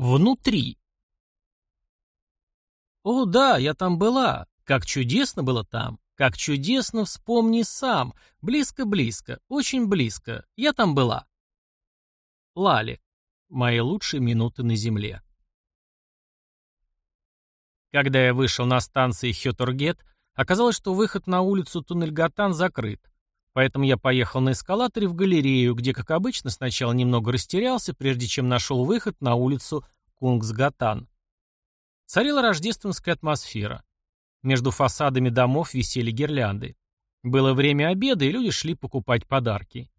Внутри. О, да, я там была. Как чудесно было там. Как чудесно, вспомни сам. Близко-близко, очень близко. Я там была. Лали. Мои лучшие минуты на земле. Когда я вышел на станции Хёторгет, оказалось, что выход на улицу Туннельгатан закрыт. Поэтому я поехал на эскалаторе в галерею, где, как обычно, сначала немного растерялся, прежде чем нашел выход на улицу Кунгсгатан. Царила рождественская атмосфера. Между фасадами домов висели гирлянды. Было время обеда, и люди шли покупать подарки.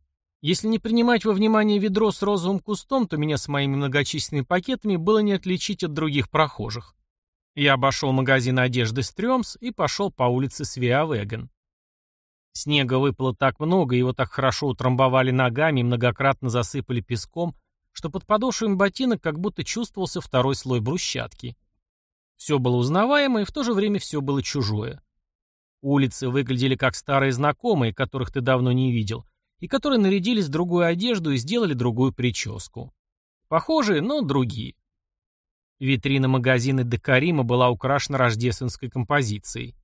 Если не принимать во внимание ведро с розовым кустом, то меня с моими многочисленными пакетами было не отличить от других прохожих. Я обошел магазин одежды Стрёмс и пошел по улице Свиавеген. Снега выпало так много, его так хорошо утрамбовали ногами и многократно засыпали песком, что под подошвами ботинок как будто чувствовался второй слой брусчатки. Все было узнаваемо, и в то же время все было чужое. Улицы выглядели как старые знакомые, которых ты давно не видел, и которые нарядились в другую одежду и сделали другую прическу. Похожие, но другие. Витрина магазина Декарима была украшена рождественской композицией.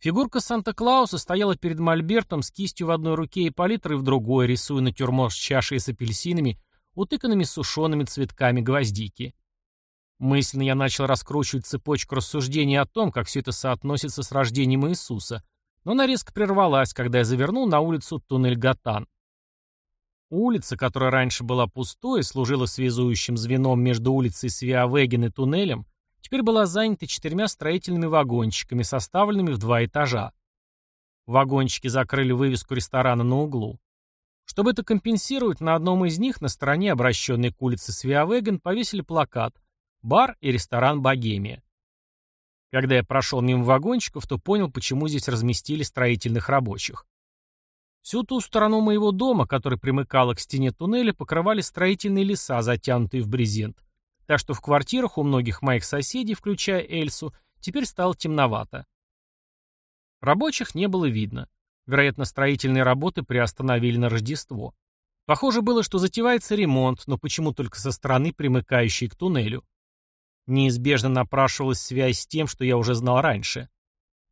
Фигурка Санта-Клауса стояла перед мольбертом с кистью в одной руке и палитрой в другой, рисуя натюрморт с чашей с апельсинами, утыканными сушеными цветками гвоздики. Мысленно я начал раскручивать цепочку рассуждений о том, как все это соотносится с рождением Иисуса, но она резко прервалась, когда я завернул на улицу Туннель-Гатан. Улица, которая раньше была пустой служила связующим звеном между улицей Свиавеген и туннелем, теперь была занята четырьмя строительными вагончиками, составленными в два этажа. Вагончики закрыли вывеску ресторана на углу. Чтобы это компенсировать, на одном из них, на стороне, обращенной к улице Свиавеген, повесили плакат «Бар и ресторан Богемия». Когда я прошел мимо вагончиков, то понял, почему здесь разместили строительных рабочих. Всю ту сторону моего дома, которая примыкала к стене туннеля, покрывали строительные леса, затянутые в брезент так что в квартирах у многих моих соседей, включая Эльсу, теперь стало темновато. Рабочих не было видно. Вероятно, строительные работы приостановили на Рождество. Похоже было, что затевается ремонт, но почему только со стороны, примыкающей к туннелю. Неизбежно напрашивалась связь с тем, что я уже знал раньше.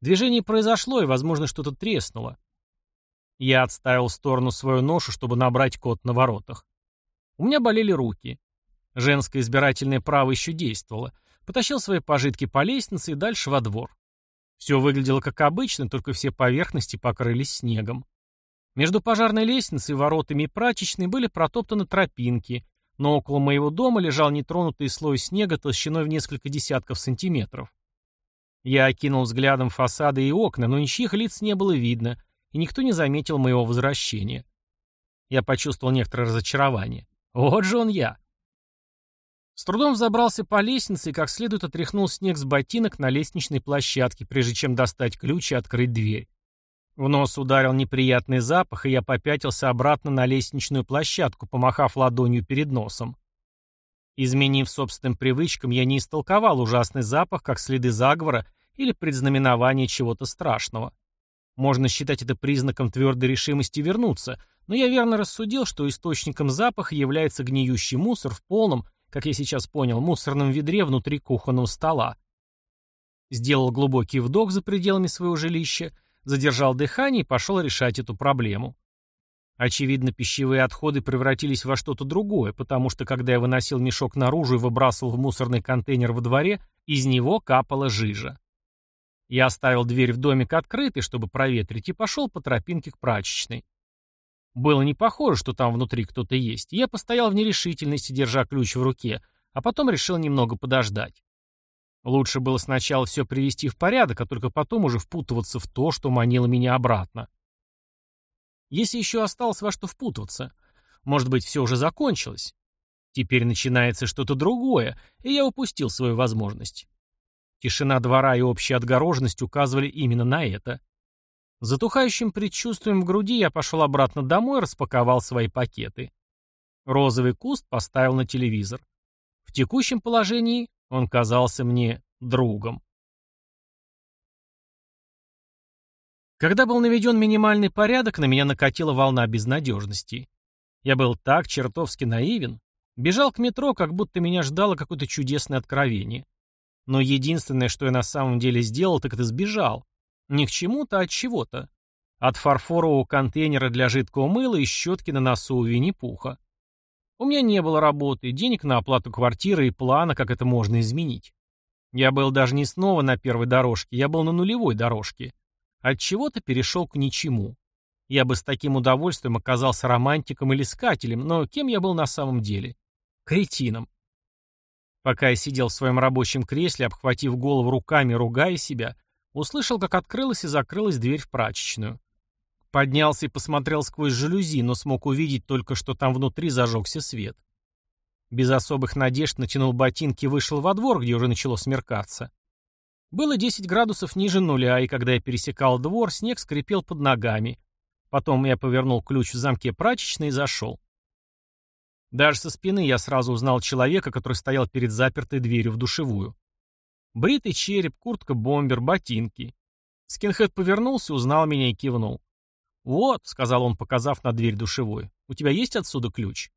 Движение произошло, и, возможно, что-то треснуло. Я отставил в сторону свою ношу, чтобы набрать код на воротах. У меня болели руки. Женское избирательное право еще действовало. Потащил свои пожитки по лестнице и дальше во двор. Все выглядело как обычно, только все поверхности покрылись снегом. Между пожарной лестницей, воротами и прачечной были протоптаны тропинки, но около моего дома лежал нетронутый слой снега толщиной в несколько десятков сантиметров. Я окинул взглядом фасады и окна, но ничьих лиц не было видно, и никто не заметил моего возвращения. Я почувствовал некоторое разочарование. Вот же он я. С трудом забрался по лестнице и как следует отряхнул снег с ботинок на лестничной площадке, прежде чем достать ключ и открыть дверь. В нос ударил неприятный запах, и я попятился обратно на лестничную площадку, помахав ладонью перед носом. Изменив собственным привычкам, я не истолковал ужасный запах как следы заговора или предзнаменование чего-то страшного. Можно считать это признаком твердой решимости вернуться, но я верно рассудил, что источником запаха является гниющий мусор в полном, как я сейчас понял, мусорном ведре внутри кухонного стола. Сделал глубокий вдох за пределами своего жилища, задержал дыхание и пошел решать эту проблему. Очевидно, пищевые отходы превратились во что-то другое, потому что когда я выносил мешок наружу и выбрасывал в мусорный контейнер во дворе, из него капала жижа. Я оставил дверь в домик открытой, чтобы проветрить, и пошел по тропинке к прачечной. Было не похоже, что там внутри кто-то есть. Я постоял в нерешительности, держа ключ в руке, а потом решил немного подождать. Лучше было сначала все привести в порядок, а только потом уже впутываться в то, что манило меня обратно. Если еще осталось во что впутываться, может быть, все уже закончилось. Теперь начинается что-то другое, и я упустил свою возможность. Тишина двора и общая отгороженность указывали именно на это. Затухающим предчувствием в груди я пошел обратно домой и распаковал свои пакеты. Розовый куст поставил на телевизор. В текущем положении он казался мне другом. Когда был наведен минимальный порядок, на меня накатила волна безнадежности. Я был так чертовски наивен. Бежал к метро, как будто меня ждало какое-то чудесное откровение. Но единственное, что я на самом деле сделал, так это сбежал. Не к чему-то, а от чего-то. От фарфорового контейнера для жидкого мыла и щетки на носу у Винни-Пуха. У меня не было работы, денег на оплату квартиры и плана, как это можно изменить. Я был даже не снова на первой дорожке, я был на нулевой дорожке. От чего-то перешел к ничему. Я бы с таким удовольствием оказался романтиком или искателем, но кем я был на самом деле? Кретином. Пока я сидел в своем рабочем кресле, обхватив голову руками, ругая себя, услышал, как открылась и закрылась дверь в прачечную. Поднялся и посмотрел сквозь жалюзи, но смог увидеть только, что там внутри зажегся свет. Без особых надежд натянул ботинки и вышел во двор, где уже начало смеркаться. Было 10 градусов ниже нуля, и когда я пересекал двор, снег скрипел под ногами. Потом я повернул ключ в замке прачечной и зашел. Даже со спины я сразу узнал человека, который стоял перед запертой дверью в душевую. Бритый череп, куртка-бомбер, ботинки. Скинхед повернулся, узнал меня и кивнул. «Вот», — сказал он, показав на дверь душевой, — «у тебя есть отсюда ключ?»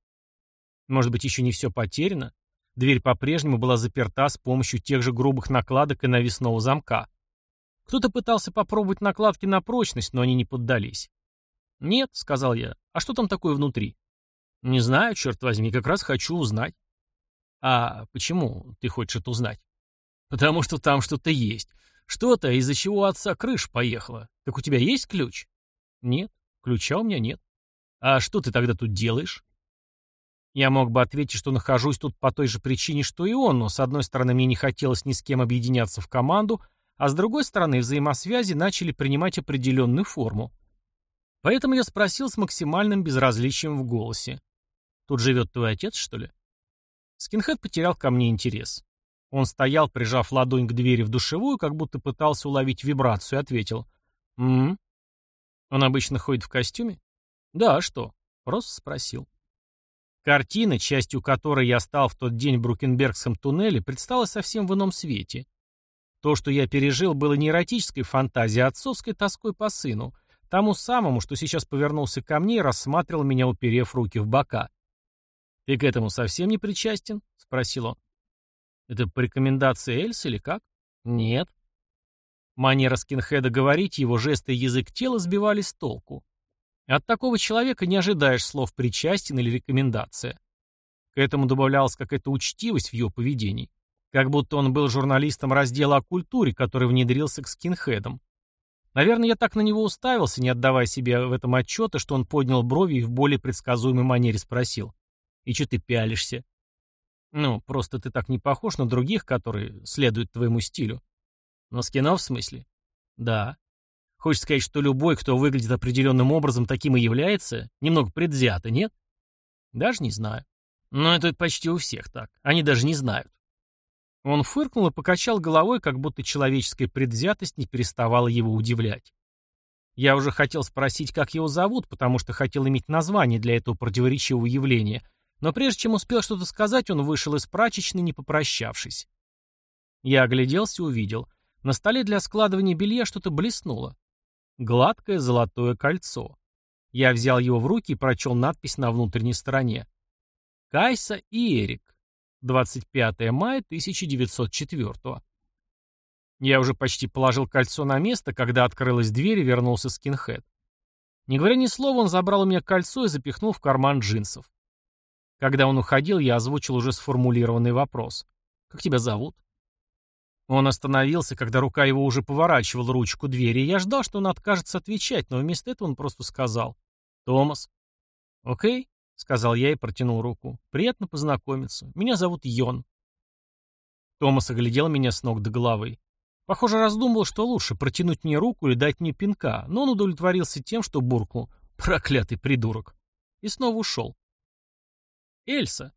Может быть, еще не все потеряно? Дверь по-прежнему была заперта с помощью тех же грубых накладок и навесного замка. Кто-то пытался попробовать накладки на прочность, но они не поддались. «Нет», — сказал я, — «а что там такое внутри?» «Не знаю, черт возьми, как раз хочу узнать». «А почему ты хочешь это узнать?» «Потому что там что-то есть. Что-то, из-за чего отца крыш поехала. Так у тебя есть ключ?» «Нет, ключа у меня нет». «А что ты тогда тут делаешь?» Я мог бы ответить, что нахожусь тут по той же причине, что и он, но с одной стороны мне не хотелось ни с кем объединяться в команду, а с другой стороны взаимосвязи начали принимать определенную форму. Поэтому я спросил с максимальным безразличием в голосе. «Тут живет твой отец, что ли?» Скинхед потерял ко мне интерес. Он стоял, прижав ладонь к двери в душевую, как будто пытался уловить вибрацию, и ответил. «М-м». Он обычно ходит в костюме? Да, а что? Просто спросил. Картина, частью которой я стал в тот день в Брукенбергском туннеле, предстала совсем в ином свете. То, что я пережил, было не эротической фантазией, а отцовской тоской по сыну, тому самому, что сейчас повернулся ко мне и рассматривал меня, уперев руки в бока. «Ты к этому совсем не причастен?» — спросил он. «Это по рекомендации Эльсы или как?» «Нет». Манера скинхеда говорить, его жесты и язык тела сбивали с толку. От такого человека не ожидаешь слов «причастен» или «рекомендация». К этому добавлялась какая-то учтивость в его поведении. Как будто он был журналистом раздела о культуре, который внедрился к скинхедам. Наверное, я так на него уставился, не отдавая себе в этом отчета, что он поднял брови и в более предсказуемой манере спросил. «И что ты пялишься?» «Ну, просто ты так не похож на других, которые следуют твоему стилю». «На скинов в смысле?» «Да». Хочешь сказать, что любой, кто выглядит определенным образом, таким и является? Немного предвзято, нет? Даже не знаю. Но это почти у всех так. Они даже не знают. Он фыркнул и покачал головой, как будто человеческая предвзятость не переставала его удивлять. Я уже хотел спросить, как его зовут, потому что хотел иметь название для этого противоречивого явления, но прежде чем успел что-то сказать, он вышел из прачечной, не попрощавшись. Я огляделся и увидел. На столе для складывания белья что-то блеснуло. Гладкое золотое кольцо. Я взял его в руки и прочел надпись на внутренней стороне. Кайса и Эрик. 25 мая 1904 Я уже почти положил кольцо на место, когда открылась дверь и вернулся скинхед. Не говоря ни слова, он забрал у меня кольцо и запихнул в карман джинсов. Когда он уходил, я озвучил уже сформулированный вопрос. «Как тебя зовут?» Он остановился, когда рука его уже поворачивала ручку двери, и я ждал, что он откажется отвечать, но вместо этого он просто сказал «Томас». «Окей», — сказал я и протянул руку. «Приятно познакомиться. Меня зовут Йон». Томас оглядел меня с ног до головы. Похоже, раздумывал, что лучше, протянуть мне руку или дать мне пинка, но он удовлетворился тем, что буркнул «Проклятый придурок!» и снова ушел. «Эльса»,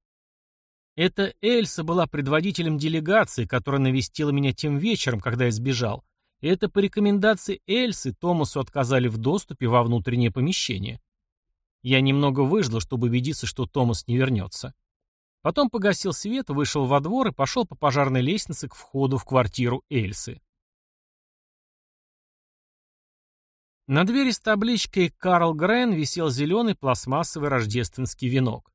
это Эльса была предводителем делегации, которая навестила меня тем вечером, когда я сбежал. И это по рекомендации Эльсы Томасу отказали в доступе во внутреннее помещение. Я немного выждал, чтобы убедиться, что Томас не вернется. Потом погасил свет, вышел во двор и пошел по пожарной лестнице к входу в квартиру Эльсы. На двери с табличкой «Карл Грен» висел зеленый пластмассовый рождественский венок.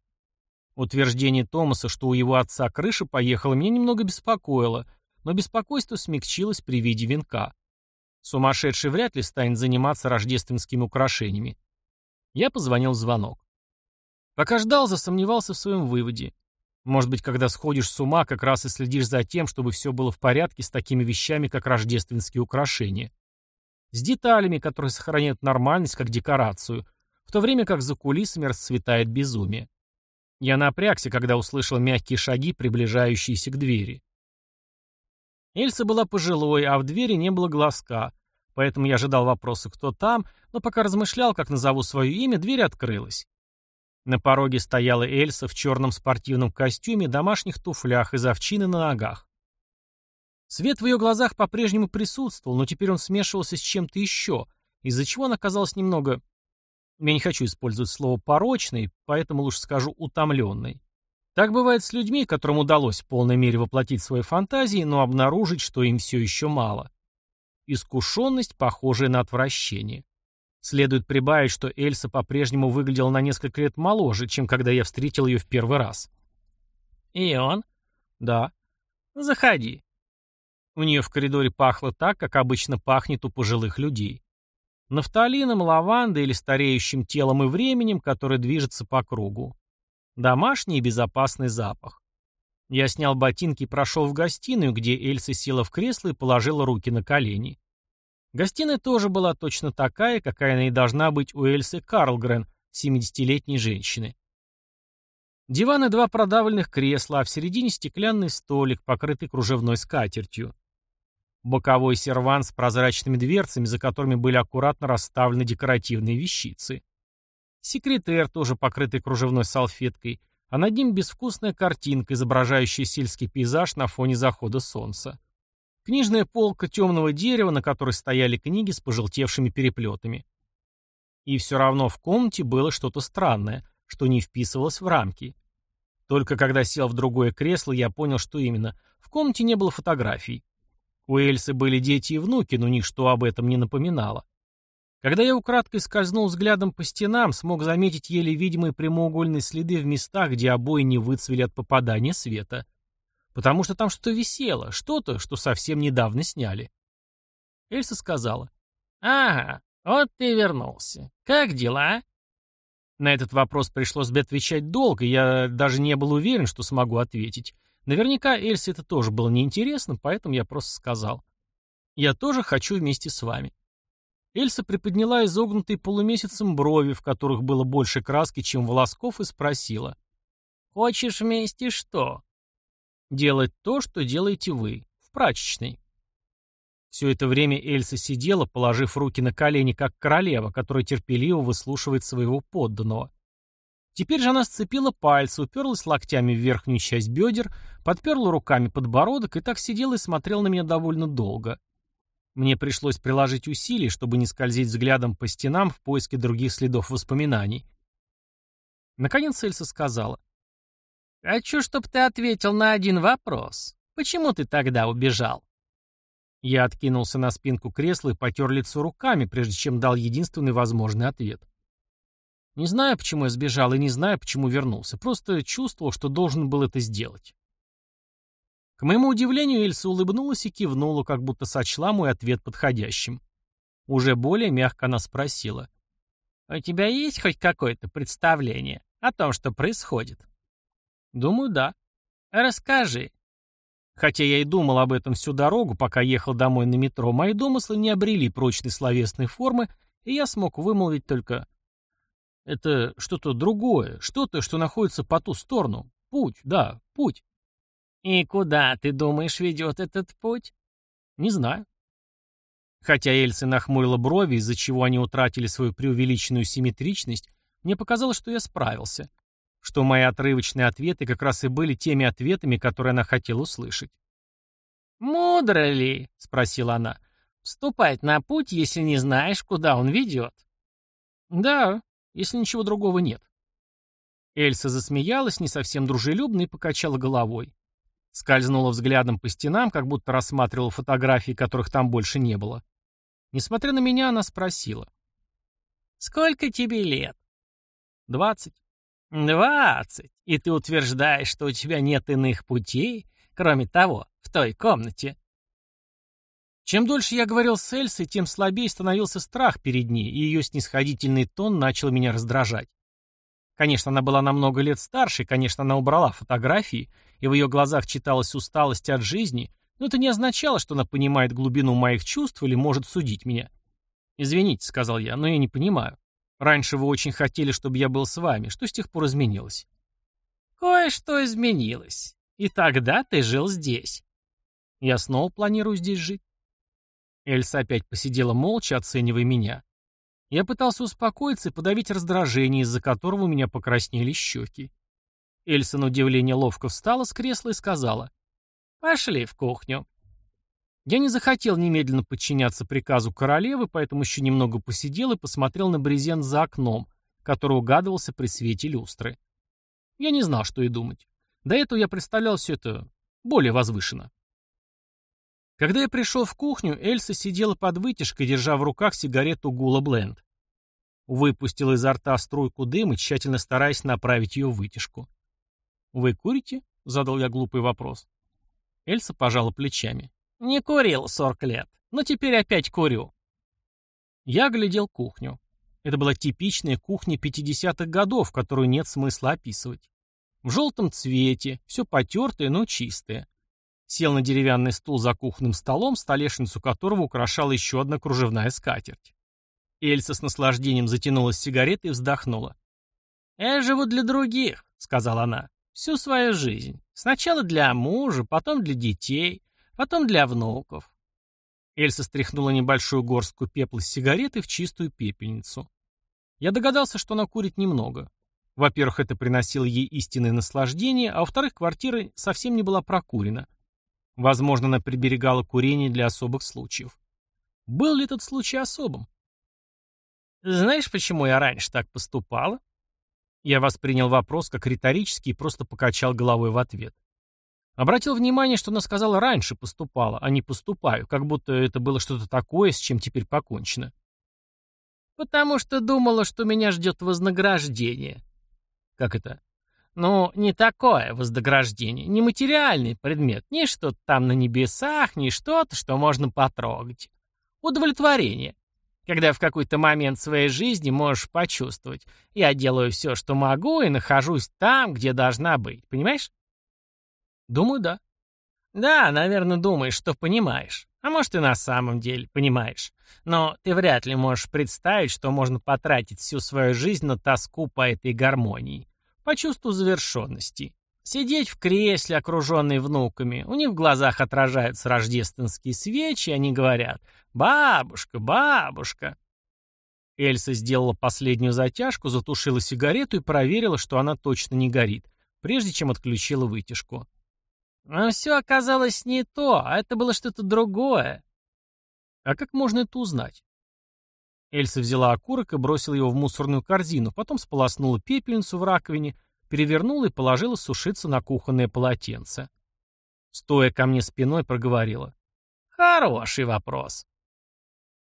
Утверждение Томаса, что у его отца крыша поехала, меня немного беспокоило, но беспокойство смягчилось при виде венка. Сумасшедший вряд ли станет заниматься рождественскими украшениями. Я позвонил в звонок. Пока ждал, засомневался в своем выводе. Может быть, когда сходишь с ума, как раз и следишь за тем, чтобы все было в порядке с такими вещами, как рождественские украшения. С деталями, которые сохраняют нормальность как декорацию, в то время как за кулисами расцветает безумие. Я напрягся, когда услышал мягкие шаги, приближающиеся к двери. Эльса была пожилой, а в двери не было глазка, поэтому я ожидал вопроса «Кто там?», но пока размышлял, как назову свое имя, дверь открылась. На пороге стояла Эльса в черном спортивном костюме, домашних туфлях и овчины на ногах. Свет в ее глазах по-прежнему присутствовал, но теперь он смешивался с чем-то еще, из-за чего она казалась немного я не хочу использовать слово «порочный», поэтому лучше скажу «утомленный». Так бывает с людьми, которым удалось в полной мере воплотить свои фантазии, но обнаружить, что им все еще мало. Искушенность, похожая на отвращение. Следует прибавить, что Эльса по-прежнему выглядела на несколько лет моложе, чем когда я встретил ее в первый раз. «И он?» «Да». «Заходи». У нее в коридоре пахло так, как обычно пахнет у пожилых людей. Нафталином, лавандой или стареющим телом и временем, которое движется по кругу. Домашний и безопасный запах. Я снял ботинки и прошел в гостиную, где Эльса села в кресло и положила руки на колени. Гостиная тоже была точно такая, какая она и должна быть у Эльсы Карлгрен, 70-летней женщины. Диван и два продавленных кресла, а в середине стеклянный столик, покрытый кружевной скатертью. Боковой серван с прозрачными дверцами, за которыми были аккуратно расставлены декоративные вещицы. Секретер, тоже покрытый кружевной салфеткой, а над ним безвкусная картинка, изображающая сельский пейзаж на фоне захода солнца. Книжная полка темного дерева, на которой стояли книги с пожелтевшими переплетами. И все равно в комнате было что-то странное, что не вписывалось в рамки. Только когда сел в другое кресло, я понял, что именно. В комнате не было фотографий. У Эльсы были дети и внуки, но ничто об этом не напоминало. Когда я украдкой скользнул взглядом по стенам, смог заметить еле видимые прямоугольные следы в местах, где обои не выцвели от попадания света. Потому что там что-то висело, что-то, что совсем недавно сняли. Эльса сказала. «Ага, вот ты вернулся. Как дела?» На этот вопрос пришлось бы отвечать долго, я даже не был уверен, что смогу ответить. Наверняка Эльсе это тоже было неинтересно, поэтому я просто сказал. «Я тоже хочу вместе с вами». Эльса приподняла изогнутые полумесяцем брови, в которых было больше краски, чем волосков, и спросила. «Хочешь вместе что?» «Делать то, что делаете вы, в прачечной». Все это время Эльса сидела, положив руки на колени, как королева, которая терпеливо выслушивает своего подданного. Теперь же она сцепила пальцы, уперлась локтями в верхнюю часть бедер, подперла руками подбородок и так сидела и смотрела на меня довольно долго. Мне пришлось приложить усилия, чтобы не скользить взглядом по стенам в поиске других следов воспоминаний. Наконец Эльса сказала. «Хочу, чтобы ты ответил на один вопрос. Почему ты тогда убежал?» Я откинулся на спинку кресла и потер лицо руками, прежде чем дал единственный возможный ответ. Не знаю, почему я сбежал, и не знаю, почему вернулся. Просто чувствовал, что должен был это сделать. К моему удивлению, Эльса улыбнулась и кивнула, как будто сочла мой ответ подходящим. Уже более мягко она спросила. «У тебя есть хоть какое-то представление о том, что происходит?» «Думаю, да». «Расскажи». Хотя я и думал об этом всю дорогу, пока ехал домой на метро, мои домыслы не обрели прочной словесной формы, и я смог вымолвить только это что-то другое, что-то, что находится по ту сторону. Путь, да, путь. И куда, ты думаешь, ведет этот путь? Не знаю. Хотя Эльса нахмурила брови, из-за чего они утратили свою преувеличенную симметричность, мне показалось, что я справился. Что мои отрывочные ответы как раз и были теми ответами, которые она хотела услышать. «Мудро ли?» — спросила она. «Вступать на путь, если не знаешь, куда он ведет?» «Да, если ничего другого нет. Эльса засмеялась, не совсем дружелюбно, и покачала головой. Скользнула взглядом по стенам, как будто рассматривала фотографии, которых там больше не было. Несмотря на меня, она спросила. «Сколько тебе лет?» «Двадцать». «Двадцать! И ты утверждаешь, что у тебя нет иных путей, кроме того, в той комнате?» Чем дольше я говорил с Эльсой, тем слабее становился страх перед ней, и ее снисходительный тон начал меня раздражать. Конечно, она была намного лет старше, конечно, она убрала фотографии, и в ее глазах читалась усталость от жизни, но это не означало, что она понимает глубину моих чувств или может судить меня. «Извините», — сказал я, — «но я не понимаю. Раньше вы очень хотели, чтобы я был с вами. Что с тех пор изменилось?» «Кое-что изменилось. И тогда ты жил здесь». «Я снова планирую здесь жить». Эльса опять посидела молча, оценивая меня. Я пытался успокоиться и подавить раздражение, из-за которого у меня покраснели щеки. Эльса на удивление ловко встала с кресла и сказала. «Пошли в кухню». Я не захотел немедленно подчиняться приказу королевы, поэтому еще немного посидел и посмотрел на брезент за окном, который угадывался при свете люстры. Я не знал, что и думать. До этого я представлял все это более возвышенно. Когда я пришел в кухню, Эльса сидела под вытяжкой, держа в руках сигарету Гула Бленд. Выпустила изо рта струйку дыма, тщательно стараясь направить ее в вытяжку. «Вы курите?» — задал я глупый вопрос. Эльса пожала плечами. «Не курил сорок лет, но теперь опять курю». Я глядел кухню. Это была типичная кухня 50-х годов, которую нет смысла описывать. В желтом цвете, все потертое, но чистое. Сел на деревянный стул за кухонным столом, столешницу которого украшала еще одна кружевная скатерть. Эльса с наслаждением затянулась сигаретой и вздохнула. «Я живу для других», — сказала она, — «всю свою жизнь. Сначала для мужа, потом для детей, потом для внуков». Эльса стряхнула небольшую горстку пепла с сигареты в чистую пепельницу. Я догадался, что она курит немного. Во-первых, это приносило ей истинное наслаждение, а во-вторых, квартира совсем не была прокурена. Возможно, она приберегала курение для особых случаев. Был ли этот случай особым? Знаешь, почему я раньше так поступала? Я воспринял вопрос как риторический и просто покачал головой в ответ. Обратил внимание, что она сказала «раньше поступала», а не «поступаю», как будто это было что-то такое, с чем теперь покончено. «Потому что думала, что меня ждет вознаграждение». «Как это?» Ну, не такое вознаграждение, не материальный предмет, не что-то там на небесах, не что-то, что можно потрогать. Удовлетворение. Когда в какой-то момент своей жизни можешь почувствовать, я делаю все, что могу, и нахожусь там, где должна быть, понимаешь? Думаю, да. Да, наверное, думаешь, что понимаешь. А может, и на самом деле понимаешь. Но ты вряд ли можешь представить, что можно потратить всю свою жизнь на тоску по этой гармонии по чувству завершенности. Сидеть в кресле, окруженный внуками, у них в глазах отражаются рождественские свечи, они говорят «Бабушка, бабушка». Эльса сделала последнюю затяжку, затушила сигарету и проверила, что она точно не горит, прежде чем отключила вытяжку. Но все оказалось не то, а это было что-то другое. А как можно это узнать? Эльса взяла окурок и бросила его в мусорную корзину, потом сполоснула пепельницу в раковине, перевернула и положила сушиться на кухонное полотенце. Стоя ко мне спиной, проговорила. «Хороший вопрос».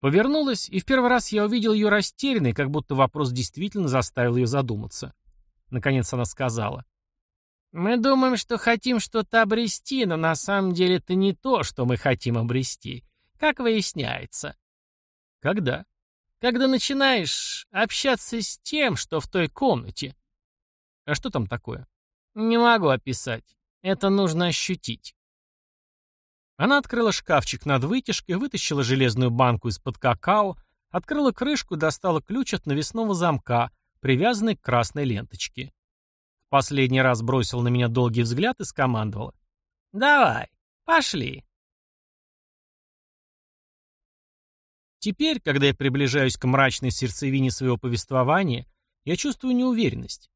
Повернулась, и в первый раз я увидел ее растерянной, как будто вопрос действительно заставил ее задуматься. Наконец она сказала. «Мы думаем, что хотим что-то обрести, но на самом деле это не то, что мы хотим обрести, как выясняется». «Когда?» Когда начинаешь общаться с тем, что в той комнате. А что там такое? Не могу описать. Это нужно ощутить. Она открыла шкафчик над вытяжкой, вытащила железную банку из-под какао, открыла крышку и достала ключ от навесного замка, привязанный к красной ленточке. В последний раз бросила на меня долгий взгляд и скомандовала. «Давай, пошли». Теперь, когда я приближаюсь к мрачной сердцевине своего повествования, я чувствую неуверенность.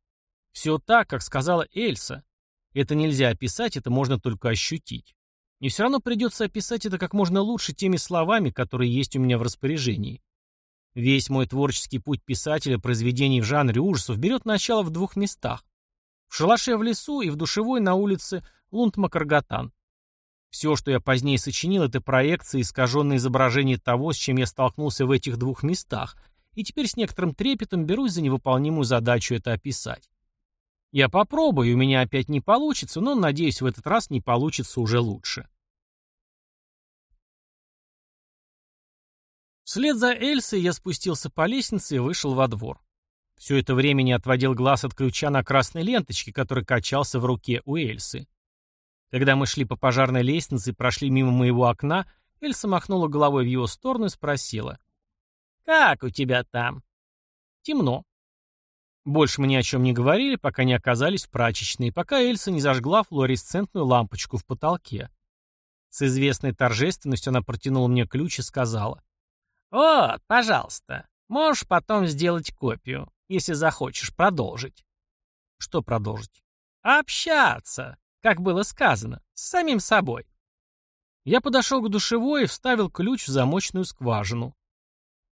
Все так, как сказала Эльса. Это нельзя описать, это можно только ощутить. И все равно придется описать это как можно лучше теми словами, которые есть у меня в распоряжении. Весь мой творческий путь писателя произведений в жанре ужасов берет начало в двух местах. В шалаше в лесу и в душевой на улице Лунд-Макаргатан. Все, что я позднее сочинил, это проекции, искаженные изображения того, с чем я столкнулся в этих двух местах, и теперь с некоторым трепетом берусь за невыполнимую задачу это описать. Я попробую, у меня опять не получится, но, надеюсь, в этот раз не получится уже лучше. Вслед за Эльсой я спустился по лестнице и вышел во двор. Все это время не отводил глаз от ключа на красной ленточке, который качался в руке у Эльсы. Когда мы шли по пожарной лестнице и прошли мимо моего окна, Эльса махнула головой в его сторону и спросила. «Как у тебя там?» «Темно». Больше мы ни о чем не говорили, пока не оказались в прачечной, пока Эльса не зажгла флуоресцентную лампочку в потолке. С известной торжественностью она протянула мне ключ и сказала. «Вот, пожалуйста, можешь потом сделать копию, если захочешь продолжить». «Что продолжить?» «Общаться, как было сказано, с самим собой». Я подошел к душевой и вставил ключ в замочную скважину.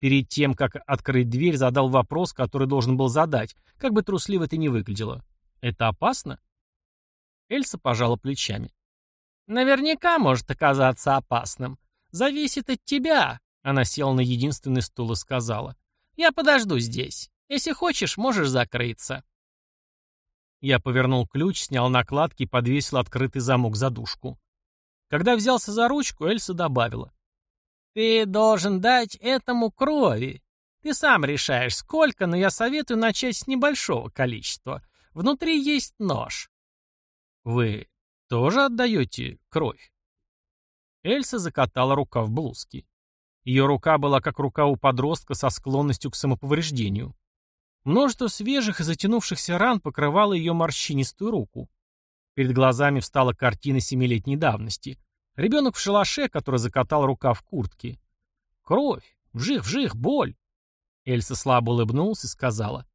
Перед тем, как открыть дверь, задал вопрос, который должен был задать, как бы трусливо это ни выглядело. «Это опасно?» Эльса пожала плечами. «Наверняка может оказаться опасным. Зависит от тебя, она села на единственный стул и сказала. «Я подожду здесь. Если хочешь, можешь закрыться». Я повернул ключ, снял накладки и подвесил открытый замок за дужку. Когда взялся за ручку, Эльса добавила. «Ты должен дать этому крови. Ты сам решаешь, сколько, но я советую начать с небольшого количества. Внутри есть нож». «Вы тоже отдаете кровь?» Эльса закатала рука в блузке. Ее рука была как рука у подростка со склонностью к самоповреждению. Множество свежих и затянувшихся ран покрывало ее морщинистую руку. Перед глазами встала картина семилетней давности. Ребенок в шалаше, который закатал рука в куртке. Кровь, вжих, вжих, боль. Эльса слабо улыбнулась и сказала.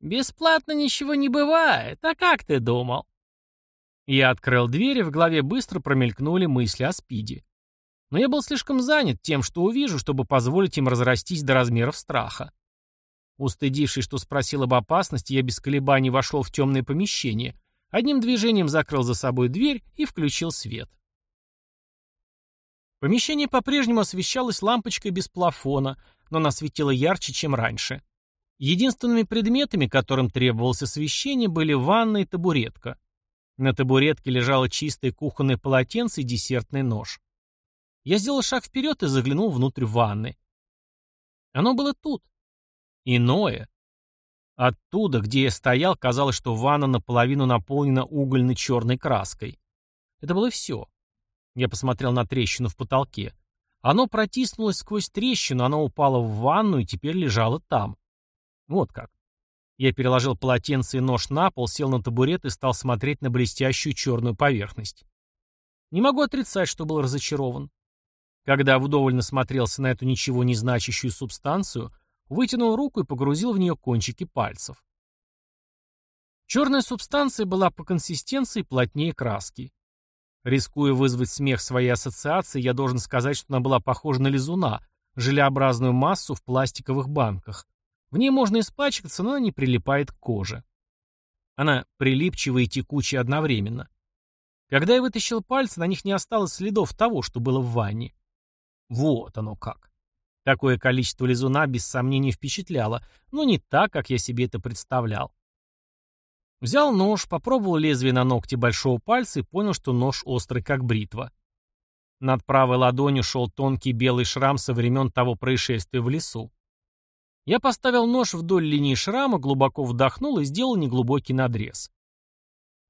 «Бесплатно ничего не бывает, а как ты думал?» Я открыл дверь, и в голове быстро промелькнули мысли о спиде. Но я был слишком занят тем, что увижу, чтобы позволить им разрастись до размеров страха. Устыдившись, что спросил об опасности, я без колебаний вошел в темное помещение, одним движением закрыл за собой дверь и включил свет. Помещение по-прежнему освещалось лампочкой без плафона, но она светила ярче, чем раньше. Единственными предметами, которым требовалось освещение, были ванна и табуретка. На табуретке лежало чистое кухонное полотенце и десертный нож. Я сделал шаг вперед и заглянул внутрь ванны. Оно было тут. Иное. Оттуда, где я стоял, казалось, что ванна наполовину наполнена угольной черной краской. Это было все. Я посмотрел на трещину в потолке. Оно протиснулось сквозь трещину, оно упало в ванну и теперь лежало там. Вот как. Я переложил полотенце и нож на пол, сел на табурет и стал смотреть на блестящую черную поверхность. Не могу отрицать, что был разочарован. Когда вдоволь насмотрелся на эту ничего не значащую субстанцию, вытянул руку и погрузил в нее кончики пальцев. Черная субстанция была по консистенции плотнее краски. Рискуя вызвать смех своей ассоциации, я должен сказать, что она была похожа на лизуна, желеобразную массу в пластиковых банках. В ней можно испачкаться, но она не прилипает к коже. Она прилипчивая и текучая одновременно. Когда я вытащил пальцы, на них не осталось следов того, что было в ванне. Вот оно как. Такое количество лизуна без сомнений впечатляло, но не так, как я себе это представлял. Взял нож, попробовал лезвие на ногте большого пальца и понял, что нож острый, как бритва. Над правой ладонью шел тонкий белый шрам со времен того происшествия в лесу. Я поставил нож вдоль линии шрама, глубоко вдохнул и сделал неглубокий надрез.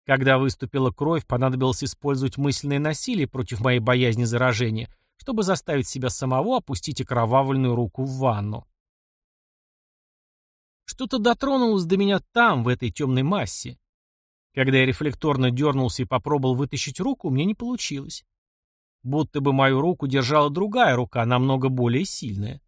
Когда выступила кровь, понадобилось использовать мысленное насилие против моей боязни заражения, чтобы заставить себя самого опустить окровавленную руку в ванну. Что-то дотронулось до меня там, в этой темной массе. Когда я рефлекторно дернулся и попробовал вытащить руку, мне не получилось. Будто бы мою руку держала другая рука, намного более сильная.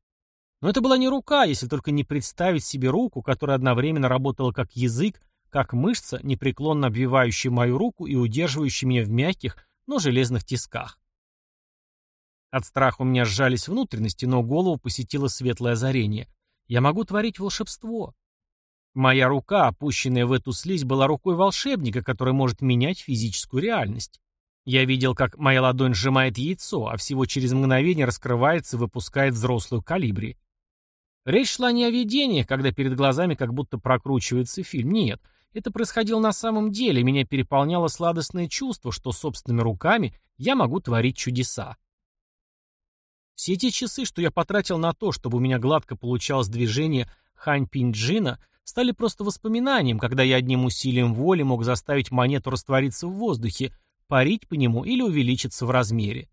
Но это была не рука, если только не представить себе руку, которая одновременно работала как язык, как мышца, непреклонно обвивающая мою руку и удерживающая меня в мягких, но железных тисках. От страха у меня сжались внутренности, но голову посетило светлое озарение. Я могу творить волшебство. Моя рука, опущенная в эту слизь, была рукой волшебника, который может менять физическую реальность. Я видел, как моя ладонь сжимает яйцо, а всего через мгновение раскрывается и выпускает взрослую калибри. Речь шла не о видениях, когда перед глазами как будто прокручивается фильм. Нет, Это происходило на самом деле, меня переполняло сладостное чувство, что собственными руками я могу творить чудеса. Все те часы, что я потратил на то, чтобы у меня гладко получалось движение Хань Пинджина, стали просто воспоминанием, когда я одним усилием воли мог заставить монету раствориться в воздухе, парить по нему или увеличиться в размере.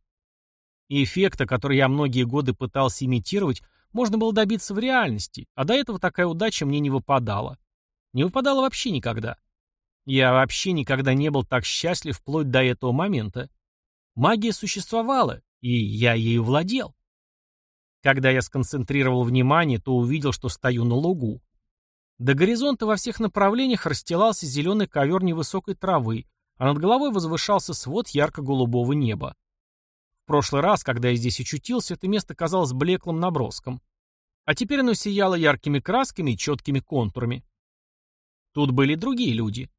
И эффекта, который я многие годы пытался имитировать, можно было добиться в реальности, а до этого такая удача мне не выпадала. Не выпадала вообще никогда. Я вообще никогда не был так счастлив вплоть до этого момента. Магия существовала, и я ею владел. Когда я сконцентрировал внимание, то увидел, что стою на лугу. До горизонта во всех направлениях расстилался зеленый ковер невысокой травы, а над головой возвышался свод ярко-голубого неба. В прошлый раз, когда я здесь очутился, это место казалось блеклым наброском. А теперь оно сияло яркими красками и четкими контурами. Тут были другие люди.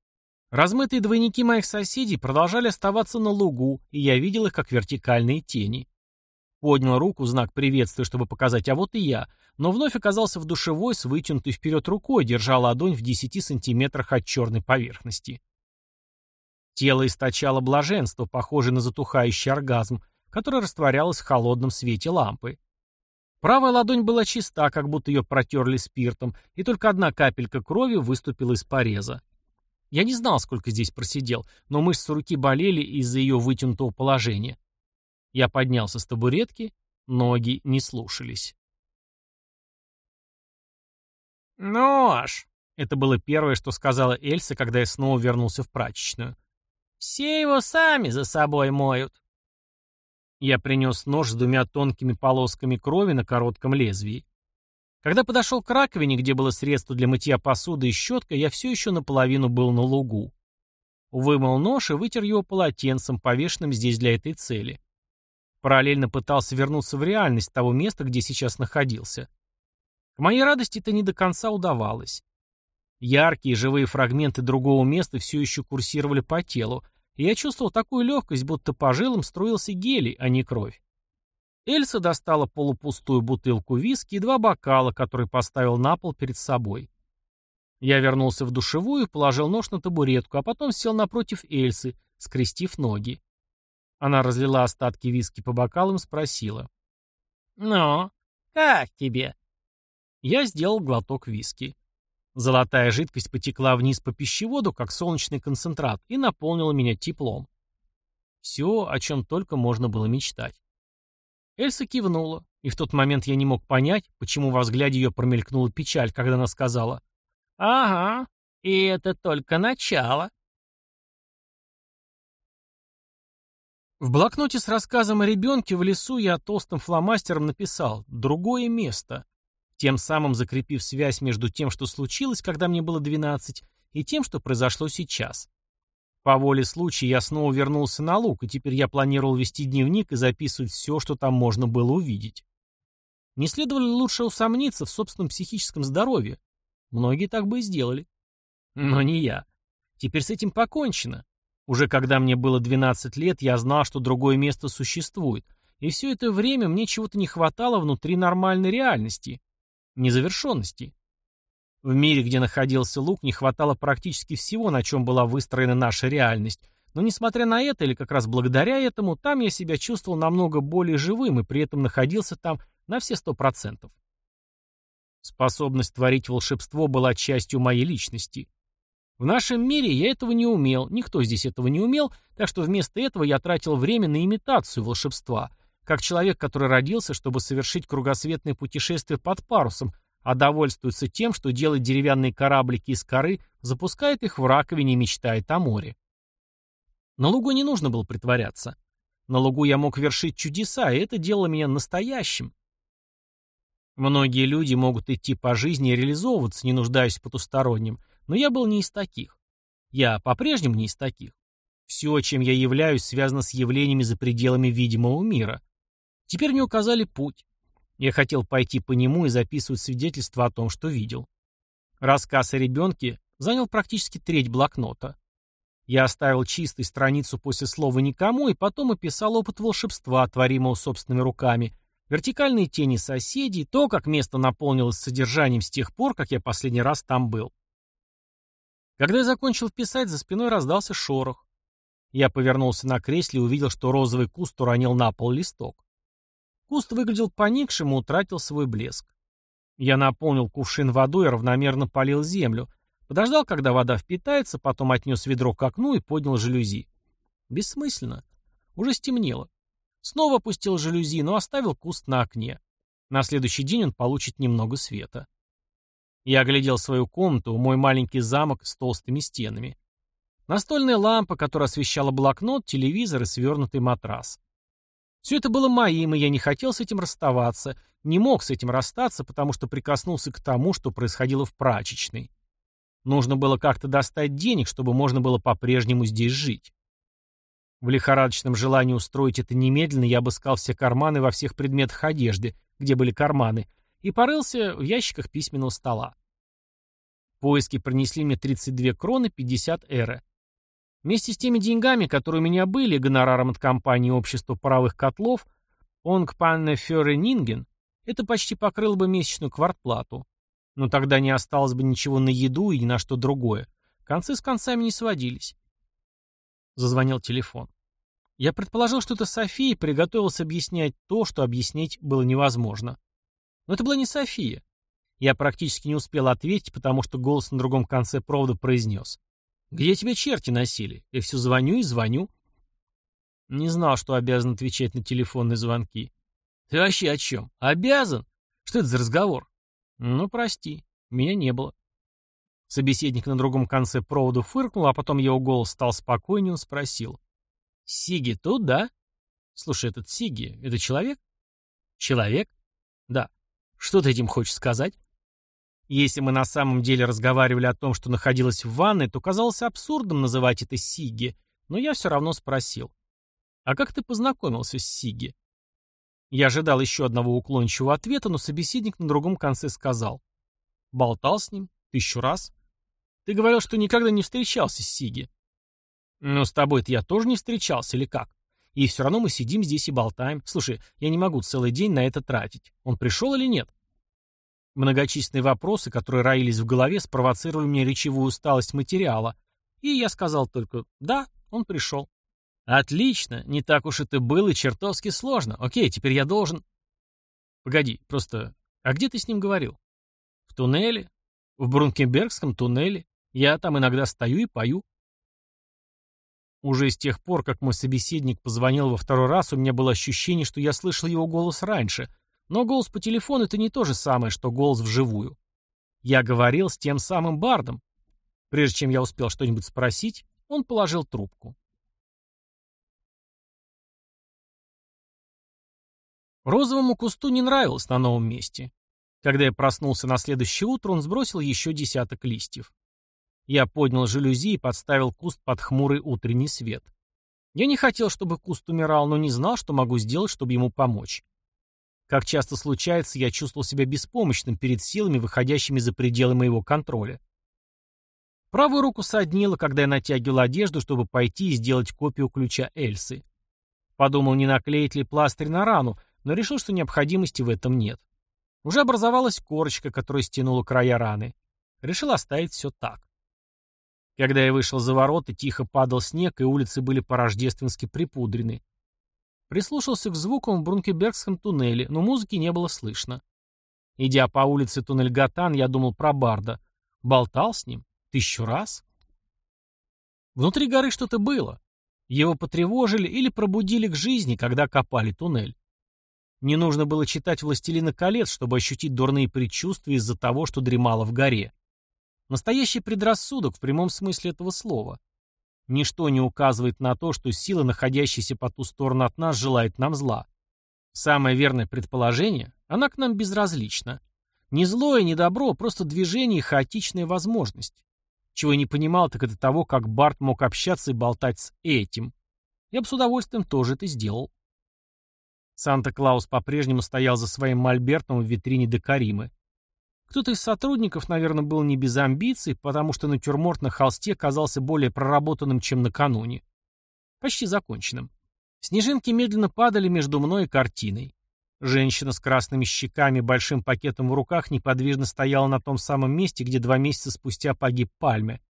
Размытые двойники моих соседей продолжали оставаться на лугу, и я видел их как вертикальные тени. Поднял руку, знак приветствия, чтобы показать, а вот и я, но вновь оказался в душевой с вытянутой вперед рукой, держа ладонь в 10 сантиметрах от черной поверхности. Тело источало блаженство, похожее на затухающий оргазм, которое растворялось в холодном свете лампы. Правая ладонь была чиста, как будто ее протерли спиртом, и только одна капелька крови выступила из пореза. Я не знал, сколько здесь просидел, но мышцы руки болели из-за ее вытянутого положения. Я поднялся с табуретки, ноги не слушались. «Нож!» — это было первое, что сказала Эльса, когда я снова вернулся в прачечную. «Все его сами за собой моют». Я принес нож с двумя тонкими полосками крови на коротком лезвии. Когда подошел к раковине, где было средство для мытья посуды и щетка, я все еще наполовину был на лугу. Вымыл нож и вытер его полотенцем, повешенным здесь для этой цели. Параллельно пытался вернуться в реальность того места, где сейчас находился. К моей радости это не до конца удавалось. Яркие живые фрагменты другого места все еще курсировали по телу, и я чувствовал такую легкость, будто по жилам струился гелий, а не кровь. Эльса достала полупустую бутылку виски и два бокала, которые поставил на пол перед собой. Я вернулся в душевую, положил нож на табуретку, а потом сел напротив Эльсы, скрестив ноги. Она разлила остатки виски по бокалам и спросила. «Ну, как тебе?» Я сделал глоток виски. Золотая жидкость потекла вниз по пищеводу, как солнечный концентрат, и наполнила меня теплом. Все, о чем только можно было мечтать. Эльса кивнула, и в тот момент я не мог понять, почему во взгляде ее промелькнула печаль, когда она сказала «Ага, и это только начало». В блокноте с рассказом о ребенке в лесу я толстым фломастером написал «другое место», тем самым закрепив связь между тем, что случилось, когда мне было 12, и тем, что произошло сейчас. По воле случая я снова вернулся на луг, и теперь я планировал вести дневник и записывать все, что там можно было увидеть. Не следовало лучше усомниться в собственном психическом здоровье? Многие так бы и сделали. Но не я. Теперь с этим покончено. Уже когда мне было 12 лет, я знал, что другое место существует, и все это время мне чего-то не хватало внутри нормальной реальности. Незавершенности. В мире, где находился Лук, не хватало практически всего, на чем была выстроена наша реальность. Но несмотря на это, или как раз благодаря этому, там я себя чувствовал намного более живым и при этом находился там на все сто процентов. Способность творить волшебство была частью моей личности. В нашем мире я этого не умел, никто здесь этого не умел, так что вместо этого я тратил время на имитацию волшебства, как человек, который родился, чтобы совершить кругосветное путешествие под парусом, а довольствуется тем, что делает деревянные кораблики из коры, запускает их в раковине и мечтает о море. На лугу не нужно было притворяться. На лугу я мог вершить чудеса, и это делало меня настоящим. Многие люди могут идти по жизни и реализовываться, не нуждаясь в потустороннем, но я был не из таких. Я по-прежнему не из таких. Все, чем я являюсь, связано с явлениями за пределами видимого мира. Теперь мне указали путь. Я хотел пойти по нему и записывать свидетельства о том, что видел. Рассказ о ребенке занял практически треть блокнота. Я оставил чистой страницу после слова «никому» и потом описал опыт волшебства, творимого собственными руками, вертикальные тени соседей, то, как место наполнилось содержанием с тех пор, как я последний раз там был. Когда я закончил писать, за спиной раздался шорох. Я повернулся на кресле и увидел, что розовый куст уронил на пол листок. Куст выглядел поникшим и утратил свой блеск. Я наполнил кувшин водой и равномерно полил землю, подождал, когда вода впитается, потом отнес ведро к окну и поднял жалюзи. Бессмысленно. Уже стемнело. Снова опустил жалюзи, но оставил куст на окне. На следующий день он получит немного света. Я оглядел свою комнату, мой маленький замок с толстыми стенами. Настольная лампа, которая освещала блокнот, телевизор и свернутый матрас. Все это было моим, и я не хотел с этим расставаться, не мог с этим расстаться, потому что прикоснулся к тому, что происходило в прачечной. Нужно было как-то достать денег, чтобы можно было по-прежнему здесь жить. В лихорадочном желании устроить это немедленно я обыскал все карманы во всех предметах одежды, где были карманы, и порылся в ящиках письменного стола. Поиски принесли мне 32 кроны 50 эры. Вместе с теми деньгами, которые у меня были, гонораром от компании Общества паровых котлов, Онг Панне Фёренинген, это почти покрыло бы месячную квартплату. Но тогда не осталось бы ничего на еду и ни на что другое. Концы с концами не сводились. Зазвонил телефон. Я предположил, что это София, и приготовился объяснять то, что объяснить было невозможно. Но это была не София. Я практически не успел ответить, потому что голос на другом конце провода произнес. «Где тебя черти носили? Я все звоню и звоню». Не знал, что обязан отвечать на телефонные звонки. «Ты вообще о чем? Обязан? Что это за разговор?» «Ну, прости, меня не было». Собеседник на другом конце провода фыркнул, а потом его голос стал спокойнее, он спросил. «Сиги тут, да?» «Слушай, этот Сиги, это человек?» «Человек?» «Да. Что ты этим хочешь сказать?» Если мы на самом деле разговаривали о том, что находилось в ванной, то казалось абсурдом называть это Сиги, но я все равно спросил. «А как ты познакомился с Сиги?» Я ожидал еще одного уклончивого ответа, но собеседник на другом конце сказал. «Болтал с ним? Тысячу раз? Ты говорил, что никогда не встречался с Сиги». «Ну, с тобой-то я тоже не встречался, или как? И все равно мы сидим здесь и болтаем. Слушай, я не могу целый день на это тратить. Он пришел или нет?» Многочисленные вопросы, которые роились в голове, спровоцировали мне речевую усталость материала, и я сказал только «да, он пришел». «Отлично, не так уж это было и чертовски сложно. Окей, теперь я должен...» «Погоди, просто... А где ты с ним говорил?» «В туннеле. В Брункенбергском туннеле. Я там иногда стою и пою». Уже с тех пор, как мой собеседник позвонил во второй раз, у меня было ощущение, что я слышал его голос раньше — но голос по телефону — это не то же самое, что голос вживую. Я говорил с тем самым Бардом. Прежде чем я успел что-нибудь спросить, он положил трубку. Розовому кусту не нравилось на новом месте. Когда я проснулся на следующее утро, он сбросил еще десяток листьев. Я поднял жалюзи и подставил куст под хмурый утренний свет. Я не хотел, чтобы куст умирал, но не знал, что могу сделать, чтобы ему помочь. Как часто случается, я чувствовал себя беспомощным перед силами, выходящими за пределы моего контроля. Правую руку соднило, когда я натягивал одежду, чтобы пойти и сделать копию ключа Эльсы. Подумал, не наклеить ли пластырь на рану, но решил, что необходимости в этом нет. Уже образовалась корочка, которая стянула края раны. Решил оставить все так. Когда я вышел за ворота, тихо падал снег, и улицы были по-рождественски припудрены. Прислушался к звукам в Брункебергском туннеле, но музыки не было слышно. Идя по улице туннель Гатан, я думал про Барда. Болтал с ним? Тысячу раз? Внутри горы что-то было. Его потревожили или пробудили к жизни, когда копали туннель. Не нужно было читать «Властелина колец», чтобы ощутить дурные предчувствия из-за того, что дремало в горе. Настоящий предрассудок в прямом смысле этого слова. Ничто не указывает на то, что сила, находящаяся по ту сторону от нас, желает нам зла. Самое верное предположение – она к нам безразлична. Не злое, не добро, просто движение и хаотичная возможность. Чего я не понимал, так это того, как Барт мог общаться и болтать с этим. Я бы с удовольствием тоже это сделал. Санта-Клаус по-прежнему стоял за своим мольбертом в витрине Декаримы. Кто-то из сотрудников, наверное, был не без амбиций, потому что натюрморт на холсте казался более проработанным, чем накануне. Почти законченным. Снежинки медленно падали между мной и картиной. Женщина с красными щеками и большим пакетом в руках неподвижно стояла на том самом месте, где два месяца спустя погиб Пальме.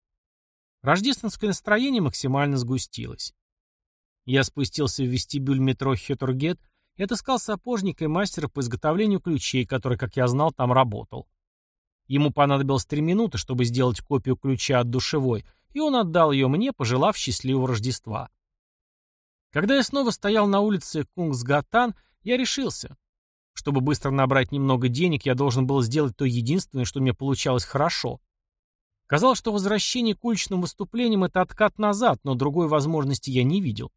Рождественское настроение максимально сгустилось. Я спустился в вестибюль метро Хетургет и отыскал сапожника и мастера по изготовлению ключей, который, как я знал, там работал. Ему понадобилось три минуты, чтобы сделать копию ключа от душевой, и он отдал ее мне, пожелав счастливого Рождества. Когда я снова стоял на улице Кунгсгатан, я решился. Чтобы быстро набрать немного денег, я должен был сделать то единственное, что мне получалось хорошо. Казалось, что возвращение к уличным выступлениям — это откат назад, но другой возможности я не видел.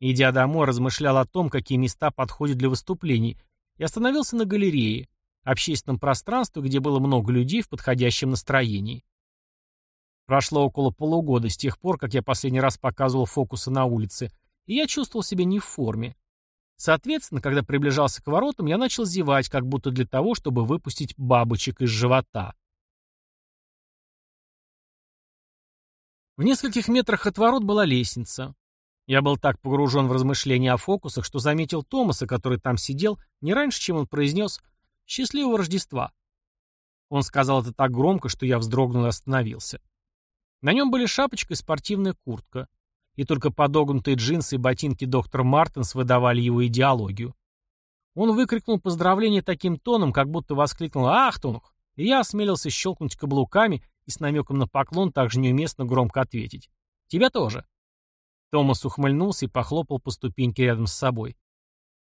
Идя домой, размышлял о том, какие места подходят для выступлений, и остановился на галерее, общественном пространстве, где было много людей в подходящем настроении. Прошло около полугода с тех пор, как я последний раз показывал фокусы на улице, и я чувствовал себя не в форме. Соответственно, когда приближался к воротам, я начал зевать, как будто для того, чтобы выпустить бабочек из живота. В нескольких метрах от ворот была лестница. Я был так погружен в размышления о фокусах, что заметил Томаса, который там сидел, не раньше, чем он произнес «Счастливого Рождества». Он сказал это так громко, что я вздрогнул и остановился. На нем были шапочка и спортивная куртка и только подогнутые джинсы и ботинки доктор Мартинс выдавали его идеологию. Он выкрикнул поздравление таким тоном, как будто воскликнул «Ахтунг!», и я осмелился щелкнуть каблуками и с намеком на поклон также неуместно громко ответить. «Тебя тоже». Томас ухмыльнулся и похлопал по ступеньке рядом с собой.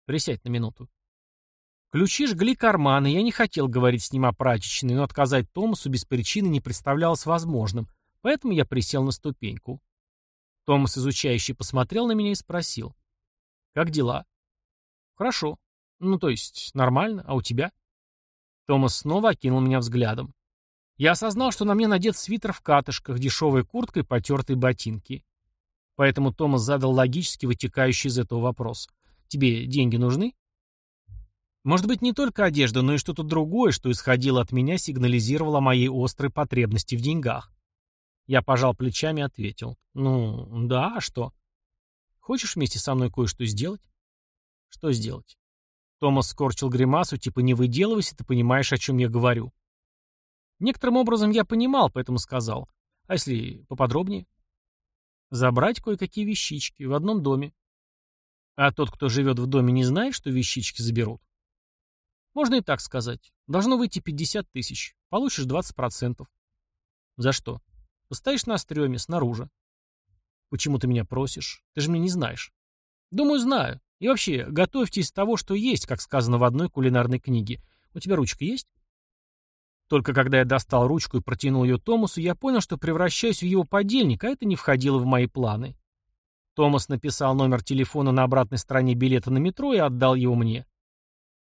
«Присядь на минуту». Ключи жгли карманы, я не хотел говорить с ним о прачечной, но отказать Томасу без причины не представлялось возможным, поэтому я присел на ступеньку. Томас, изучающий, посмотрел на меня и спросил. «Как дела?» «Хорошо. Ну, то есть, нормально. А у тебя?» Томас снова окинул меня взглядом. Я осознал, что на мне надет свитер в катышках, дешевая куртка и потертые ботинки. Поэтому Томас задал логически вытекающий из этого вопрос. «Тебе деньги нужны?» Может быть, не только одежда, но и что-то другое, что исходило от меня, сигнализировало о моей острой потребности в деньгах. Я пожал плечами и ответил. «Ну, да, а что?» «Хочешь вместе со мной кое-что сделать?» «Что сделать?» Томас скорчил гримасу, типа «не выделывайся, ты понимаешь, о чем я говорю». Некоторым образом я понимал, поэтому сказал. «А если поподробнее?» «Забрать кое-какие вещички в одном доме». «А тот, кто живет в доме, не знает, что вещички заберут?» «Можно и так сказать. Должно выйти 50 тысяч. Получишь 20%. «За что?» Постоишь на стреме, снаружи. Почему ты меня просишь? Ты же меня не знаешь. Думаю, знаю. И вообще, готовьтесь того, что есть, как сказано в одной кулинарной книге. У тебя ручка есть? Только когда я достал ручку и протянул ее Томасу, я понял, что превращаюсь в его подельник, а это не входило в мои планы. Томас написал номер телефона на обратной стороне билета на метро и отдал его мне.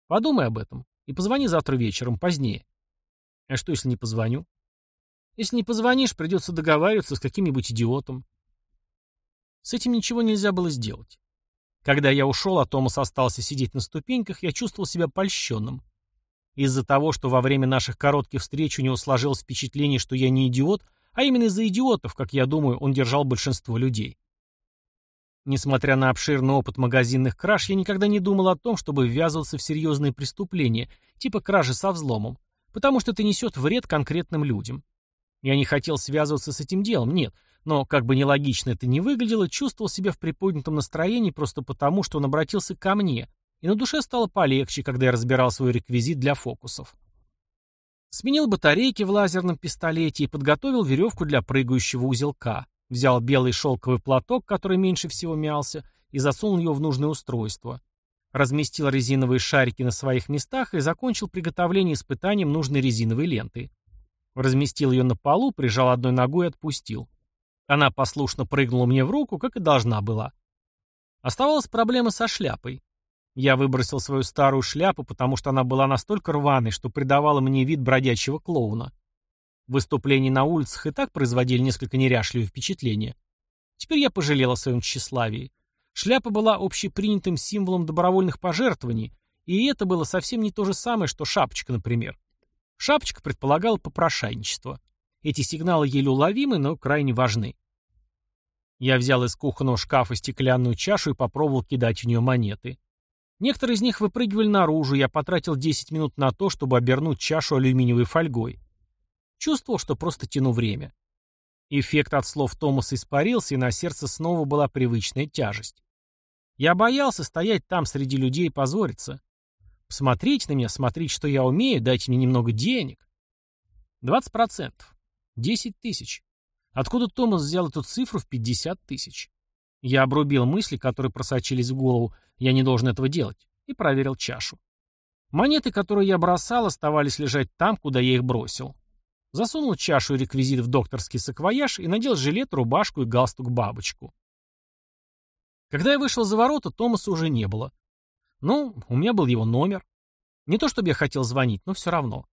Подумай об этом и позвони завтра вечером, позднее. А что, если не позвоню? Если не позвонишь, придется договариваться с каким-нибудь идиотом. С этим ничего нельзя было сделать. Когда я ушел, а Томас остался сидеть на ступеньках, я чувствовал себя польщенным. Из-за того, что во время наших коротких встреч у него сложилось впечатление, что я не идиот, а именно из-за идиотов, как я думаю, он держал большинство людей. Несмотря на обширный опыт магазинных краж, я никогда не думал о том, чтобы ввязываться в серьезные преступления, типа кражи со взломом, потому что это несет вред конкретным людям. Я не хотел связываться с этим делом, нет, но, как бы нелогично это ни выглядело, чувствовал себя в приподнятом настроении просто потому, что он обратился ко мне, и на душе стало полегче, когда я разбирал свой реквизит для фокусов. Сменил батарейки в лазерном пистолете и подготовил веревку для прыгающего узелка. Взял белый шелковый платок, который меньше всего мялся, и засунул его в нужное устройство. Разместил резиновые шарики на своих местах и закончил приготовление испытанием нужной резиновой ленты. Разместил ее на полу, прижал одной ногой и отпустил. Она послушно прыгнула мне в руку, как и должна была. Оставалась проблема со шляпой. Я выбросил свою старую шляпу, потому что она была настолько рваной, что придавала мне вид бродячего клоуна. Выступления на улицах и так производили несколько неряшливое впечатление. Теперь я пожалел о своем тщеславии. Шляпа была общепринятым символом добровольных пожертвований, и это было совсем не то же самое, что шапочка, например. Шапочка предполагала попрошайничество. Эти сигналы еле уловимы, но крайне важны. Я взял из кухонного шкафа стеклянную чашу и попробовал кидать в нее монеты. Некоторые из них выпрыгивали наружу, я потратил 10 минут на то, чтобы обернуть чашу алюминиевой фольгой. Чувствовал, что просто тяну время. Эффект от слов Томаса испарился, и на сердце снова была привычная тяжесть. Я боялся стоять там среди людей и позориться. Посмотрите на меня, смотрите, что я умею, дайте мне немного денег. 20%. 10 тысяч. Откуда Томас взял эту цифру в 50 тысяч? Я обрубил мысли, которые просочились в голову, я не должен этого делать, и проверил чашу. Монеты, которые я бросал, оставались лежать там, куда я их бросил. Засунул чашу и реквизит в докторский саквояж и надел жилет, рубашку и галстук-бабочку. Когда я вышел за ворота, Томаса уже не было. Ну, у меня был его номер. Не то чтобы я хотел звонить, но все равно.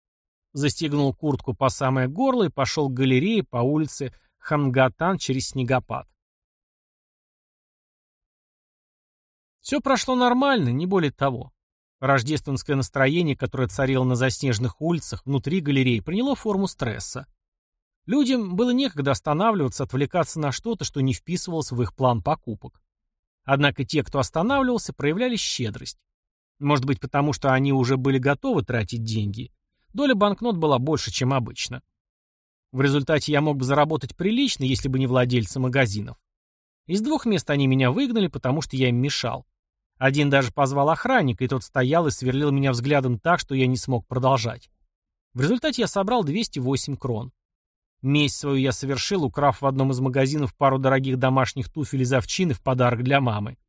Застегнул куртку по самое горло и пошел к галерее по улице Хамгатан через снегопад. Все прошло нормально, не более того. Рождественское настроение, которое царило на заснеженных улицах внутри галереи, приняло форму стресса. Людям было некогда останавливаться, отвлекаться на что-то, что не вписывалось в их план покупок. Однако те, кто останавливался, проявляли щедрость. Может быть, потому что они уже были готовы тратить деньги. Доля банкнот была больше, чем обычно. В результате я мог бы заработать прилично, если бы не владельцы магазинов. Из двух мест они меня выгнали, потому что я им мешал. Один даже позвал охранника, и тот стоял и сверлил меня взглядом так, что я не смог продолжать. В результате я собрал 208 крон. Месть свою я совершил, украв в одном из магазинов пару дорогих домашних туфель из овчины в подарок для мамы.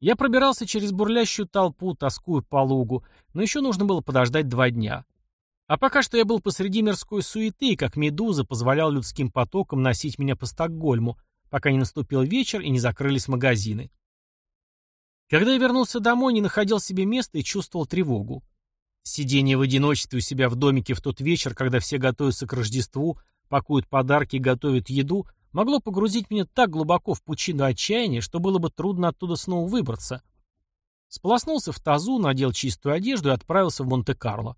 Я пробирался через бурлящую толпу, тоскую по лугу, но еще нужно было подождать два дня. А пока что я был посреди мирской суеты, как медуза позволял людским потокам носить меня по Стокгольму, пока не наступил вечер и не закрылись магазины. Когда я вернулся домой, не находил себе места и чувствовал тревогу. Сидение в одиночестве у себя в домике в тот вечер, когда все готовятся к Рождеству, пакуют подарки и готовят еду, могло погрузить меня так глубоко в пучину отчаяния, что было бы трудно оттуда снова выбраться. Сполоснулся в тазу, надел чистую одежду и отправился в Монте-Карло.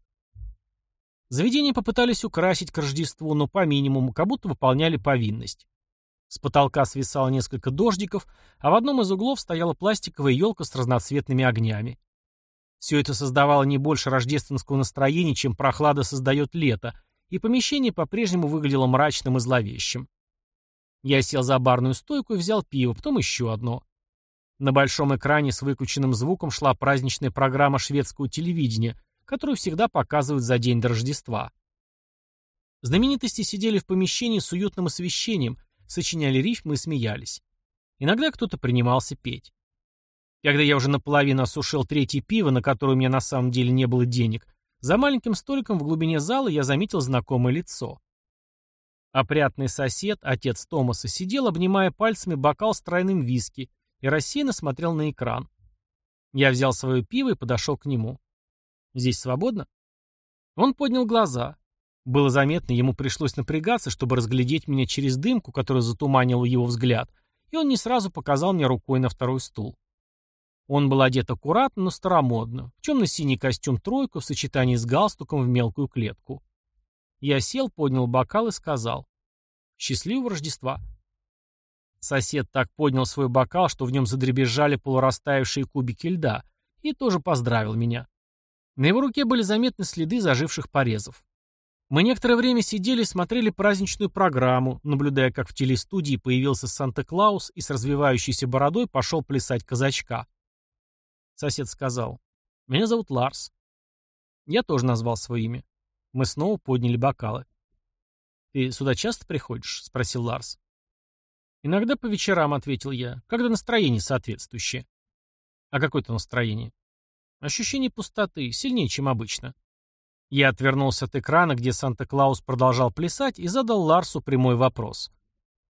Заведения попытались украсить к Рождеству, но по минимуму, как будто выполняли повинность. С потолка свисало несколько дождиков, а в одном из углов стояла пластиковая елка с разноцветными огнями. Все это создавало не больше рождественского настроения, чем прохлада создает лето, и помещение по-прежнему выглядело мрачным и зловещим. Я сел за барную стойку и взял пиво, потом еще одно. На большом экране с выключенным звуком шла праздничная программа шведского телевидения, которую всегда показывают за день до Рождества. Знаменитости сидели в помещении с уютным освещением, сочиняли рифмы и смеялись. Иногда кто-то принимался петь. Когда я уже наполовину осушил третье пиво, на которое у меня на самом деле не было денег, за маленьким столиком в глубине зала я заметил знакомое лицо. Опрятный сосед, отец Томаса, сидел, обнимая пальцами бокал с тройным виски и рассеянно смотрел на экран. Я взял свое пиво и подошел к нему. «Здесь свободно?» Он поднял глаза. Было заметно, ему пришлось напрягаться, чтобы разглядеть меня через дымку, которая затуманила его взгляд, и он не сразу показал мне рукой на второй стул. Он был одет аккуратно, но старомодно, в темно-синий костюм тройку в сочетании с галстуком в мелкую клетку. Я сел, поднял бокал и сказал «Счастливого Рождества». Сосед так поднял свой бокал, что в нем задребезжали полурастаявшие кубики льда, и тоже поздравил меня. На его руке были заметны следы заживших порезов. Мы некоторое время сидели смотрели праздничную программу, наблюдая, как в телестудии появился Санта-Клаус и с развивающейся бородой пошел плясать казачка. Сосед сказал. «Меня зовут Ларс». Я тоже назвал свое имя. Мы снова подняли бокалы. «Ты сюда часто приходишь?» — спросил Ларс. «Иногда по вечерам», — ответил я, — «когда настроение соответствующее». «А какое-то настроение?» «Ощущение пустоты, сильнее, чем обычно». Я отвернулся от экрана, где Санта-Клаус продолжал плясать, и задал Ларсу прямой вопрос.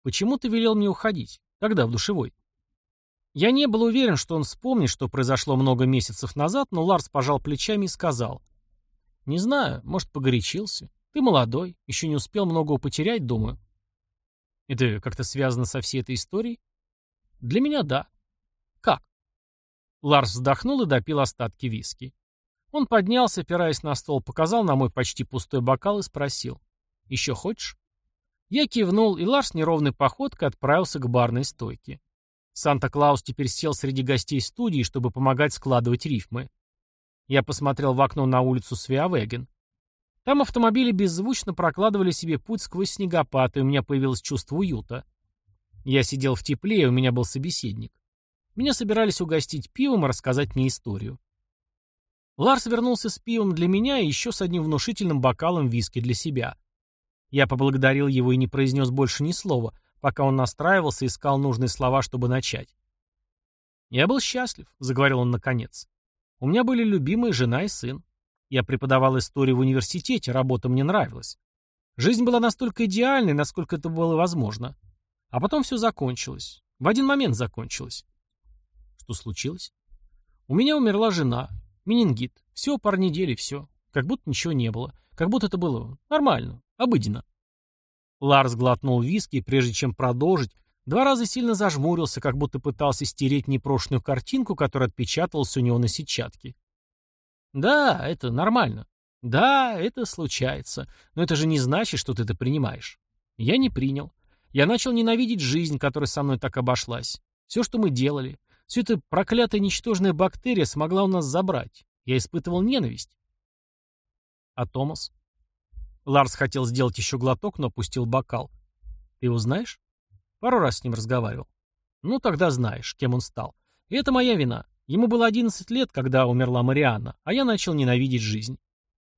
«Почему ты велел мне уходить? Когда в душевой?» Я не был уверен, что он вспомнит, что произошло много месяцев назад, но Ларс пожал плечами и сказал. «Не знаю, может, погорячился. Ты молодой, еще не успел многого потерять, думаю». «Это как-то связано со всей этой историей?» «Для меня да». «Как?» Ларс вздохнул и допил остатки виски. Он поднялся, опираясь на стол, показал на мой почти пустой бокал и спросил. «Еще хочешь?» Я кивнул, и Ларс неровной походкой отправился к барной стойке. Санта-Клаус теперь сел среди гостей студии, чтобы помогать складывать рифмы. Я посмотрел в окно на улицу Свиавеген. Там автомобили беззвучно прокладывали себе путь сквозь снегопад, и у меня появилось чувство уюта. Я сидел в тепле, и у меня был собеседник. Меня собирались угостить пивом и рассказать мне историю. Ларс вернулся с пивом для меня и еще с одним внушительным бокалом виски для себя. Я поблагодарил его и не произнес больше ни слова, пока он настраивался и искал нужные слова, чтобы начать. «Я был счастлив», — заговорил он наконец. «У меня были любимые жена и сын. Я преподавал историю в университете, работа мне нравилась. Жизнь была настолько идеальной, насколько это было возможно. А потом все закончилось. В один момент закончилось. Что случилось? У меня умерла жена. Менингит. Всего пару недель и все. Как будто ничего не было. Как будто это было нормально, обыденно. Ларс глотнул виски и, прежде чем продолжить, два раза сильно зажмурился, как будто пытался стереть непрошенную картинку, которая отпечаталась у него на сетчатке. Да, это нормально. Да, это случается. Но это же не значит, что ты это принимаешь. Я не принял. Я начал ненавидеть жизнь, которая со мной так обошлась. Все, что мы делали. Все это проклятая ничтожная бактерия смогла у нас забрать. Я испытывал ненависть. А Томас? Ларс хотел сделать еще глоток, но опустил бокал. Ты его знаешь? Пару раз с ним разговаривал. Ну, тогда знаешь, кем он стал. И это моя вина. Ему было 11 лет, когда умерла Марианна, а я начал ненавидеть жизнь.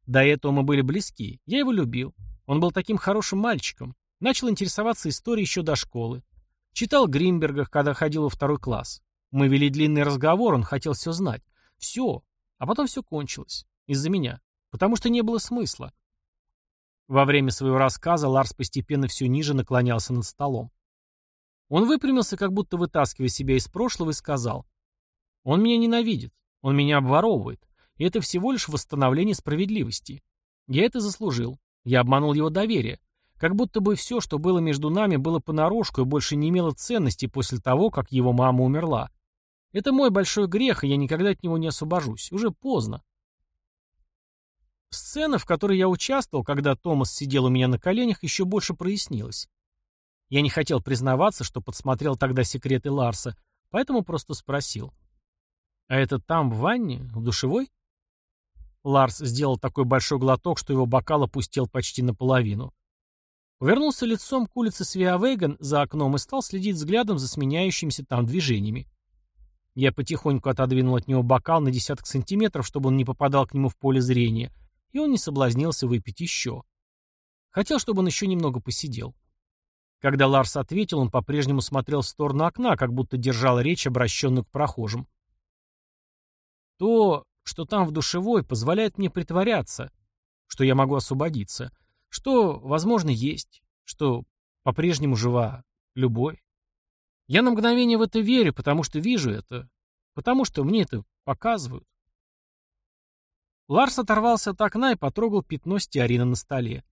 До этого мы были близки, я его любил. Он был таким хорошим мальчиком. Начал интересоваться историей еще до школы. Читал Гримбергах, когда ходил во второй класс. Мы вели длинный разговор, он хотел все знать. Все. А потом все кончилось. Из-за меня. Потому что не было смысла. Во время своего рассказа Ларс постепенно все ниже наклонялся над столом. Он выпрямился, как будто вытаскивая себя из прошлого, и сказал. Он меня ненавидит, он меня обворовывает, и это всего лишь восстановление справедливости. Я это заслужил. Я обманул его доверие. Как будто бы все, что было между нами, было понарошку и больше не имело ценности после того, как его мама умерла. Это мой большой грех, и я никогда от него не освобожусь. Уже поздно. Сцена, в которой я участвовал, когда Томас сидел у меня на коленях, еще больше прояснилась. Я не хотел признаваться, что подсмотрел тогда секреты Ларса, поэтому просто спросил. А это там, в ванне? В душевой? Ларс сделал такой большой глоток, что его бокал опустил почти наполовину. Повернулся лицом к улице Свиавейган за окном и стал следить взглядом за сменяющимися там движениями. Я потихоньку отодвинул от него бокал на десяток сантиметров, чтобы он не попадал к нему в поле зрения, и он не соблазнился выпить еще. Хотел, чтобы он еще немного посидел. Когда Ларс ответил, он по-прежнему смотрел в сторону окна, как будто держал речь, обращенную к прохожим. То, что там в душевой, позволяет мне притворяться, что я могу освободиться, что, возможно, есть, что по-прежнему жива любовь. Я на мгновение в это верю, потому что вижу это, потому что мне это показывают. Ларс оторвался от окна и потрогал пятно стеарина на столе.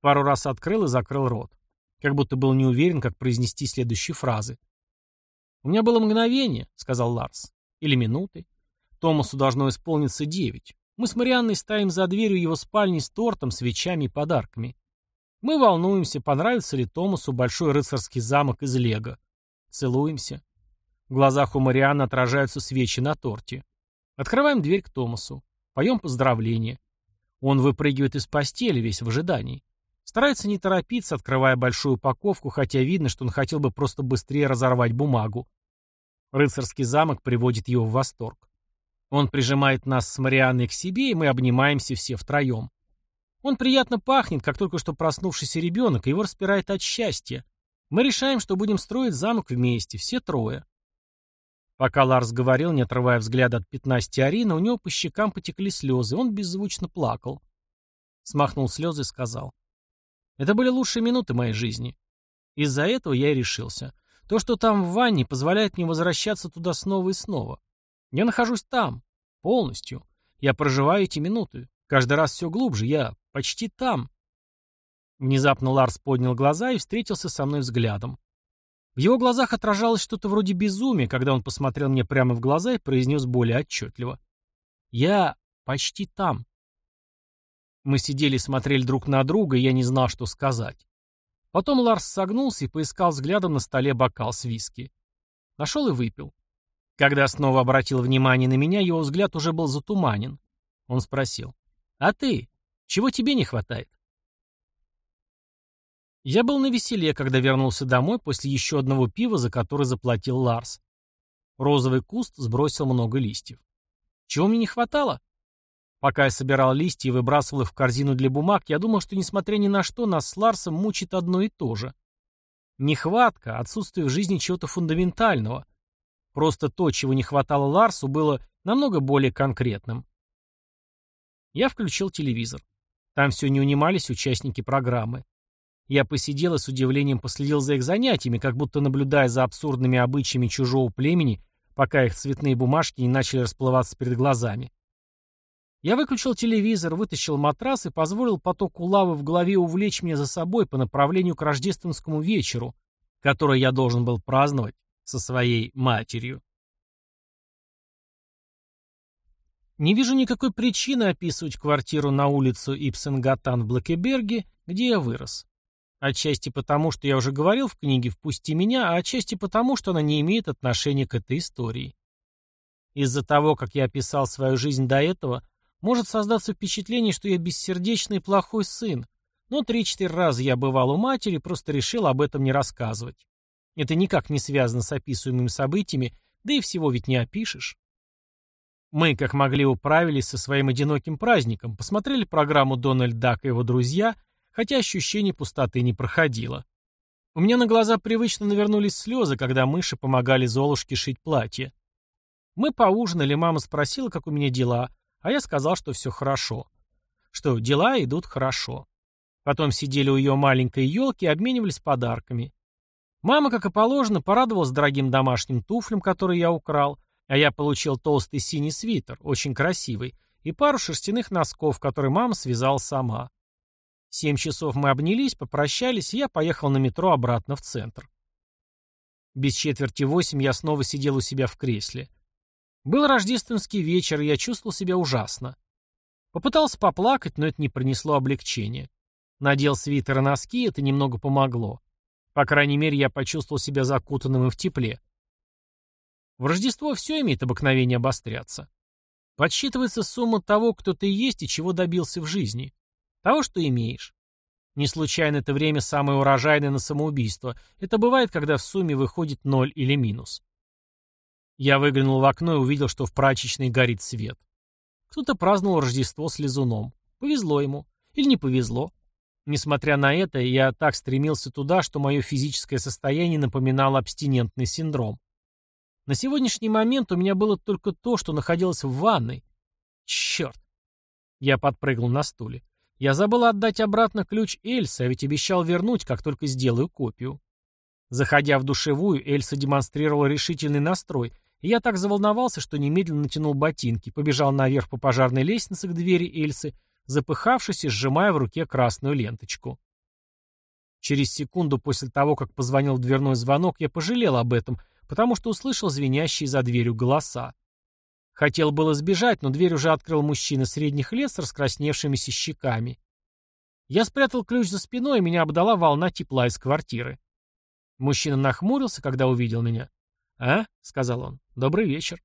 Пару раз открыл и закрыл рот. Как будто был не уверен, как произнести следующие фразы. «У меня было мгновение», — сказал Ларс. «Или минуты. Томасу должно исполниться девять. Мы с Марианной стоим за дверью его спальни с тортом, свечами и подарками. Мы волнуемся, понравится ли Томасу большой рыцарский замок из Лего. Целуемся. В глазах у Марианны отражаются свечи на торте. Открываем дверь к Томасу. Поем поздравления. Он выпрыгивает из постели, весь в ожидании. Старается не торопиться, открывая большую упаковку, хотя видно, что он хотел бы просто быстрее разорвать бумагу. Рыцарский замок приводит его в восторг. Он прижимает нас с Марианной к себе, и мы обнимаемся все втроем. Он приятно пахнет, как только что проснувшийся ребенок, и его распирает от счастья. Мы решаем, что будем строить замок вместе, все трое. Пока Ларс говорил, не отрывая взгляда от пятна стеарина, у него по щекам потекли слезы, он беззвучно плакал. Смахнул слезы и сказал. Это были лучшие минуты моей жизни. Из-за этого я и решился. То, что там в ванне, позволяет мне возвращаться туда снова и снова. Я нахожусь там. Полностью. Я проживаю эти минуты. Каждый раз все глубже. Я почти там. Внезапно Ларс поднял глаза и встретился со мной взглядом. В его глазах отражалось что-то вроде безумия, когда он посмотрел мне прямо в глаза и произнес более отчетливо. «Я почти там». Мы сидели и смотрели друг на друга, и я не знал, что сказать. Потом Ларс согнулся и поискал взглядом на столе бокал с виски. Нашел и выпил. Когда снова обратил внимание на меня, его взгляд уже был затуманен. Он спросил. «А ты? Чего тебе не хватает? Я был на веселе, когда вернулся домой после еще одного пива, за который заплатил Ларс. Розовый куст сбросил много листьев. Чего мне не хватало? Пока я собирал листья и выбрасывал их в корзину для бумаг, я думал, что, несмотря ни на что, нас с Ларсом мучит одно и то же. Нехватка, отсутствие в жизни чего-то фундаментального. Просто то, чего не хватало Ларсу, было намного более конкретным. Я включил телевизор. Там все не унимались участники программы. Я посидел и с удивлением последил за их занятиями, как будто наблюдая за абсурдными обычаями чужого племени, пока их цветные бумажки не начали расплываться перед глазами. Я выключил телевизор, вытащил матрас и позволил потоку лавы в голове увлечь меня за собой по направлению к рождественскому вечеру, который я должен был праздновать со своей матерью. Не вижу никакой причины описывать квартиру на улицу Ипсенгатан в Блакеберге, где я вырос. Отчасти потому, что я уже говорил в книге «Впусти меня», а отчасти потому, что она не имеет отношения к этой истории. Из-за того, как я описал свою жизнь до этого, может создаться впечатление, что я бессердечный плохой сын, но три-четыре раза я бывал у матери просто решил об этом не рассказывать. Это никак не связано с описываемыми событиями, да и всего ведь не опишешь. Мы, как могли, управились со своим одиноким праздником, посмотрели программу «Дональд Дак и его друзья», хотя ощущение пустоты не проходило. У меня на глаза привычно навернулись слезы, когда мыши помогали Золушке шить платье. Мы поужинали, мама спросила, как у меня дела, а я сказал, что все хорошо. Что дела идут хорошо. Потом сидели у ее маленькой елки и обменивались подарками. Мама, как и положено, порадовалась дорогим домашним туфлям, которые я украл, а я получил толстый синий свитер, очень красивый, и пару шерстяных носков, которые мама связала сама. Семь часов мы обнялись, попрощались, и я поехал на метро обратно в центр. Без четверти восемь я снова сидел у себя в кресле. Был рождественский вечер, и я чувствовал себя ужасно. Попытался поплакать, но это не принесло облегчения. Надел свитер и носки, это немного помогло. По крайней мере, я почувствовал себя закутанным и в тепле. В Рождество все имеет обыкновение обостряться. Подсчитывается сумма того, кто ты есть и чего добился в жизни. Того, что имеешь. Не случайно это время самое урожайное на самоубийство. Это бывает, когда в сумме выходит ноль или минус. Я выглянул в окно и увидел, что в прачечной горит свет. Кто-то праздновал Рождество с лизуном. Повезло ему. Или не повезло. Несмотря на это, я так стремился туда, что мое физическое состояние напоминало абстинентный синдром. На сегодняшний момент у меня было только то, что находилось в ванной. Черт. Я подпрыгнул на стуле. Я забыл отдать обратно ключ Эльсе, а ведь обещал вернуть, как только сделаю копию. Заходя в душевую, Эльса демонстрировала решительный настрой, и я так заволновался, что немедленно натянул ботинки, побежал наверх по пожарной лестнице к двери Эльсы, запыхавшись и сжимая в руке красную ленточку. Через секунду после того, как позвонил в дверной звонок, я пожалел об этом, потому что услышал звенящие за дверью голоса. Хотел было сбежать, но дверь уже открыл мужчина средних лет с раскрасневшимися щеками. Я спрятал ключ за спиной, и меня обдала волна тепла из квартиры. Мужчина нахмурился, когда увидел меня. «А?» — сказал он. «Добрый вечер».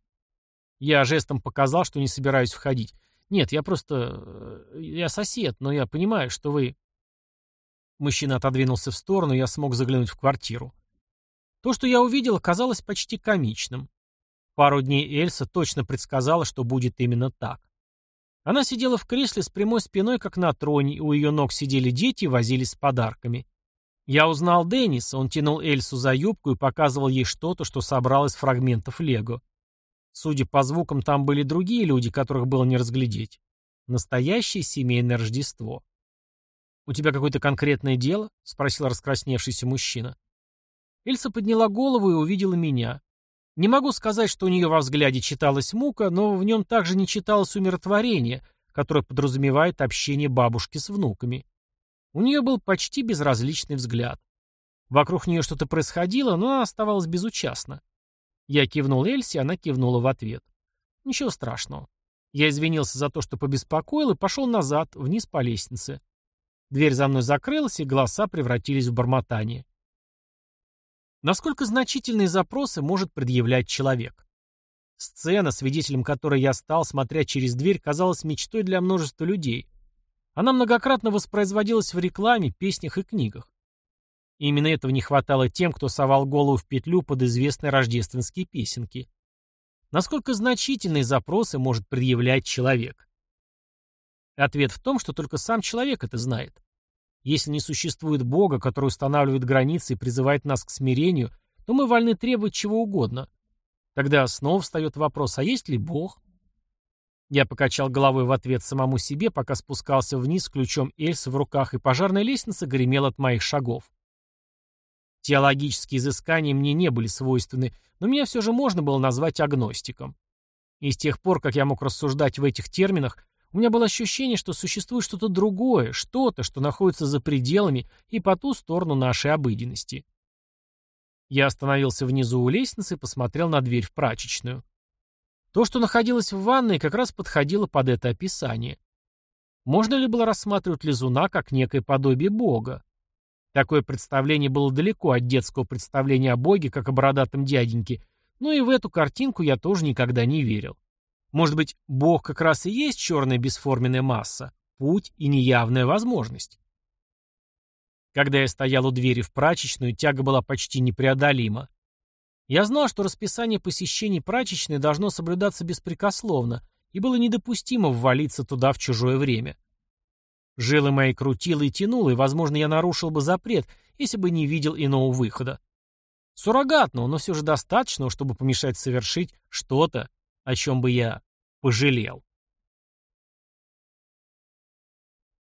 Я жестом показал, что не собираюсь входить. «Нет, я просто... Э, я сосед, но я понимаю, что вы...» Мужчина отодвинулся в сторону, и я смог заглянуть в квартиру. То, что я увидел, казалось почти комичным. Пару дней Эльса точно предсказала, что будет именно так. Она сидела в кресле с прямой спиной, как на троне, и у ее ног сидели дети и возились с подарками. Я узнал Денниса, он тянул Эльсу за юбку и показывал ей что-то, что собрал из фрагментов Лего. Судя по звукам, там были другие люди, которых было не разглядеть. Настоящее семейное Рождество. «У тебя какое-то конкретное дело?» — спросил раскрасневшийся мужчина. Эльса подняла голову и увидела меня. Не могу сказать, что у нее во взгляде читалась мука, но в нем также не читалось умиротворение, которое подразумевает общение бабушки с внуками. У нее был почти безразличный взгляд. Вокруг нее что-то происходило, но она оставалась безучастна. Я кивнул Эльсе, она кивнула в ответ. Ничего страшного. Я извинился за то, что побеспокоил, и пошел назад, вниз по лестнице. Дверь за мной закрылась, и голоса превратились в бормотание. Насколько значительные запросы может предъявлять человек? Сцена, свидетелем которой я стал, смотря через дверь, казалась мечтой для множества людей. Она многократно воспроизводилась в рекламе, песнях и книгах. Именно этого не хватало тем, кто совал голову в петлю под известные рождественские песенки. Насколько значительные запросы может предъявлять человек? Ответ в том, что только сам человек это знает. Если не существует Бога, который устанавливает границы и призывает нас к смирению, то мы вольны требовать чего угодно. Тогда снова встает вопрос, а есть ли Бог? Я покачал головой в ответ самому себе, пока спускался вниз с ключом Эльсы в руках, и пожарная лестница гремела от моих шагов. Теологические изыскания мне не были свойственны, но меня все же можно было назвать агностиком. И с тех пор, как я мог рассуждать в этих терминах, у меня было ощущение, что существует что-то другое, что-то, что находится за пределами и по ту сторону нашей обыденности. Я остановился внизу у лестницы и посмотрел на дверь в прачечную. То, что находилось в ванной, как раз подходило под это описание. Можно ли было рассматривать лизуна как некое подобие бога? Такое представление было далеко от детского представления о Боге, как о бородатом дяденьке, но и в эту картинку я тоже никогда не верил. Может быть, Бог как раз и есть черная бесформенная масса, путь и неявная возможность? Когда я стоял у двери в прачечную, тяга была почти непреодолима. Я знал, что расписание посещений прачечной должно соблюдаться беспрекословно, и было недопустимо ввалиться туда в чужое время. Жилы мои крутило и тянуло, и, возможно, я нарушил бы запрет, если бы не видел иного выхода. Суррогатного, но все же достаточного, чтобы помешать совершить что-то, о чем бы я пожалел.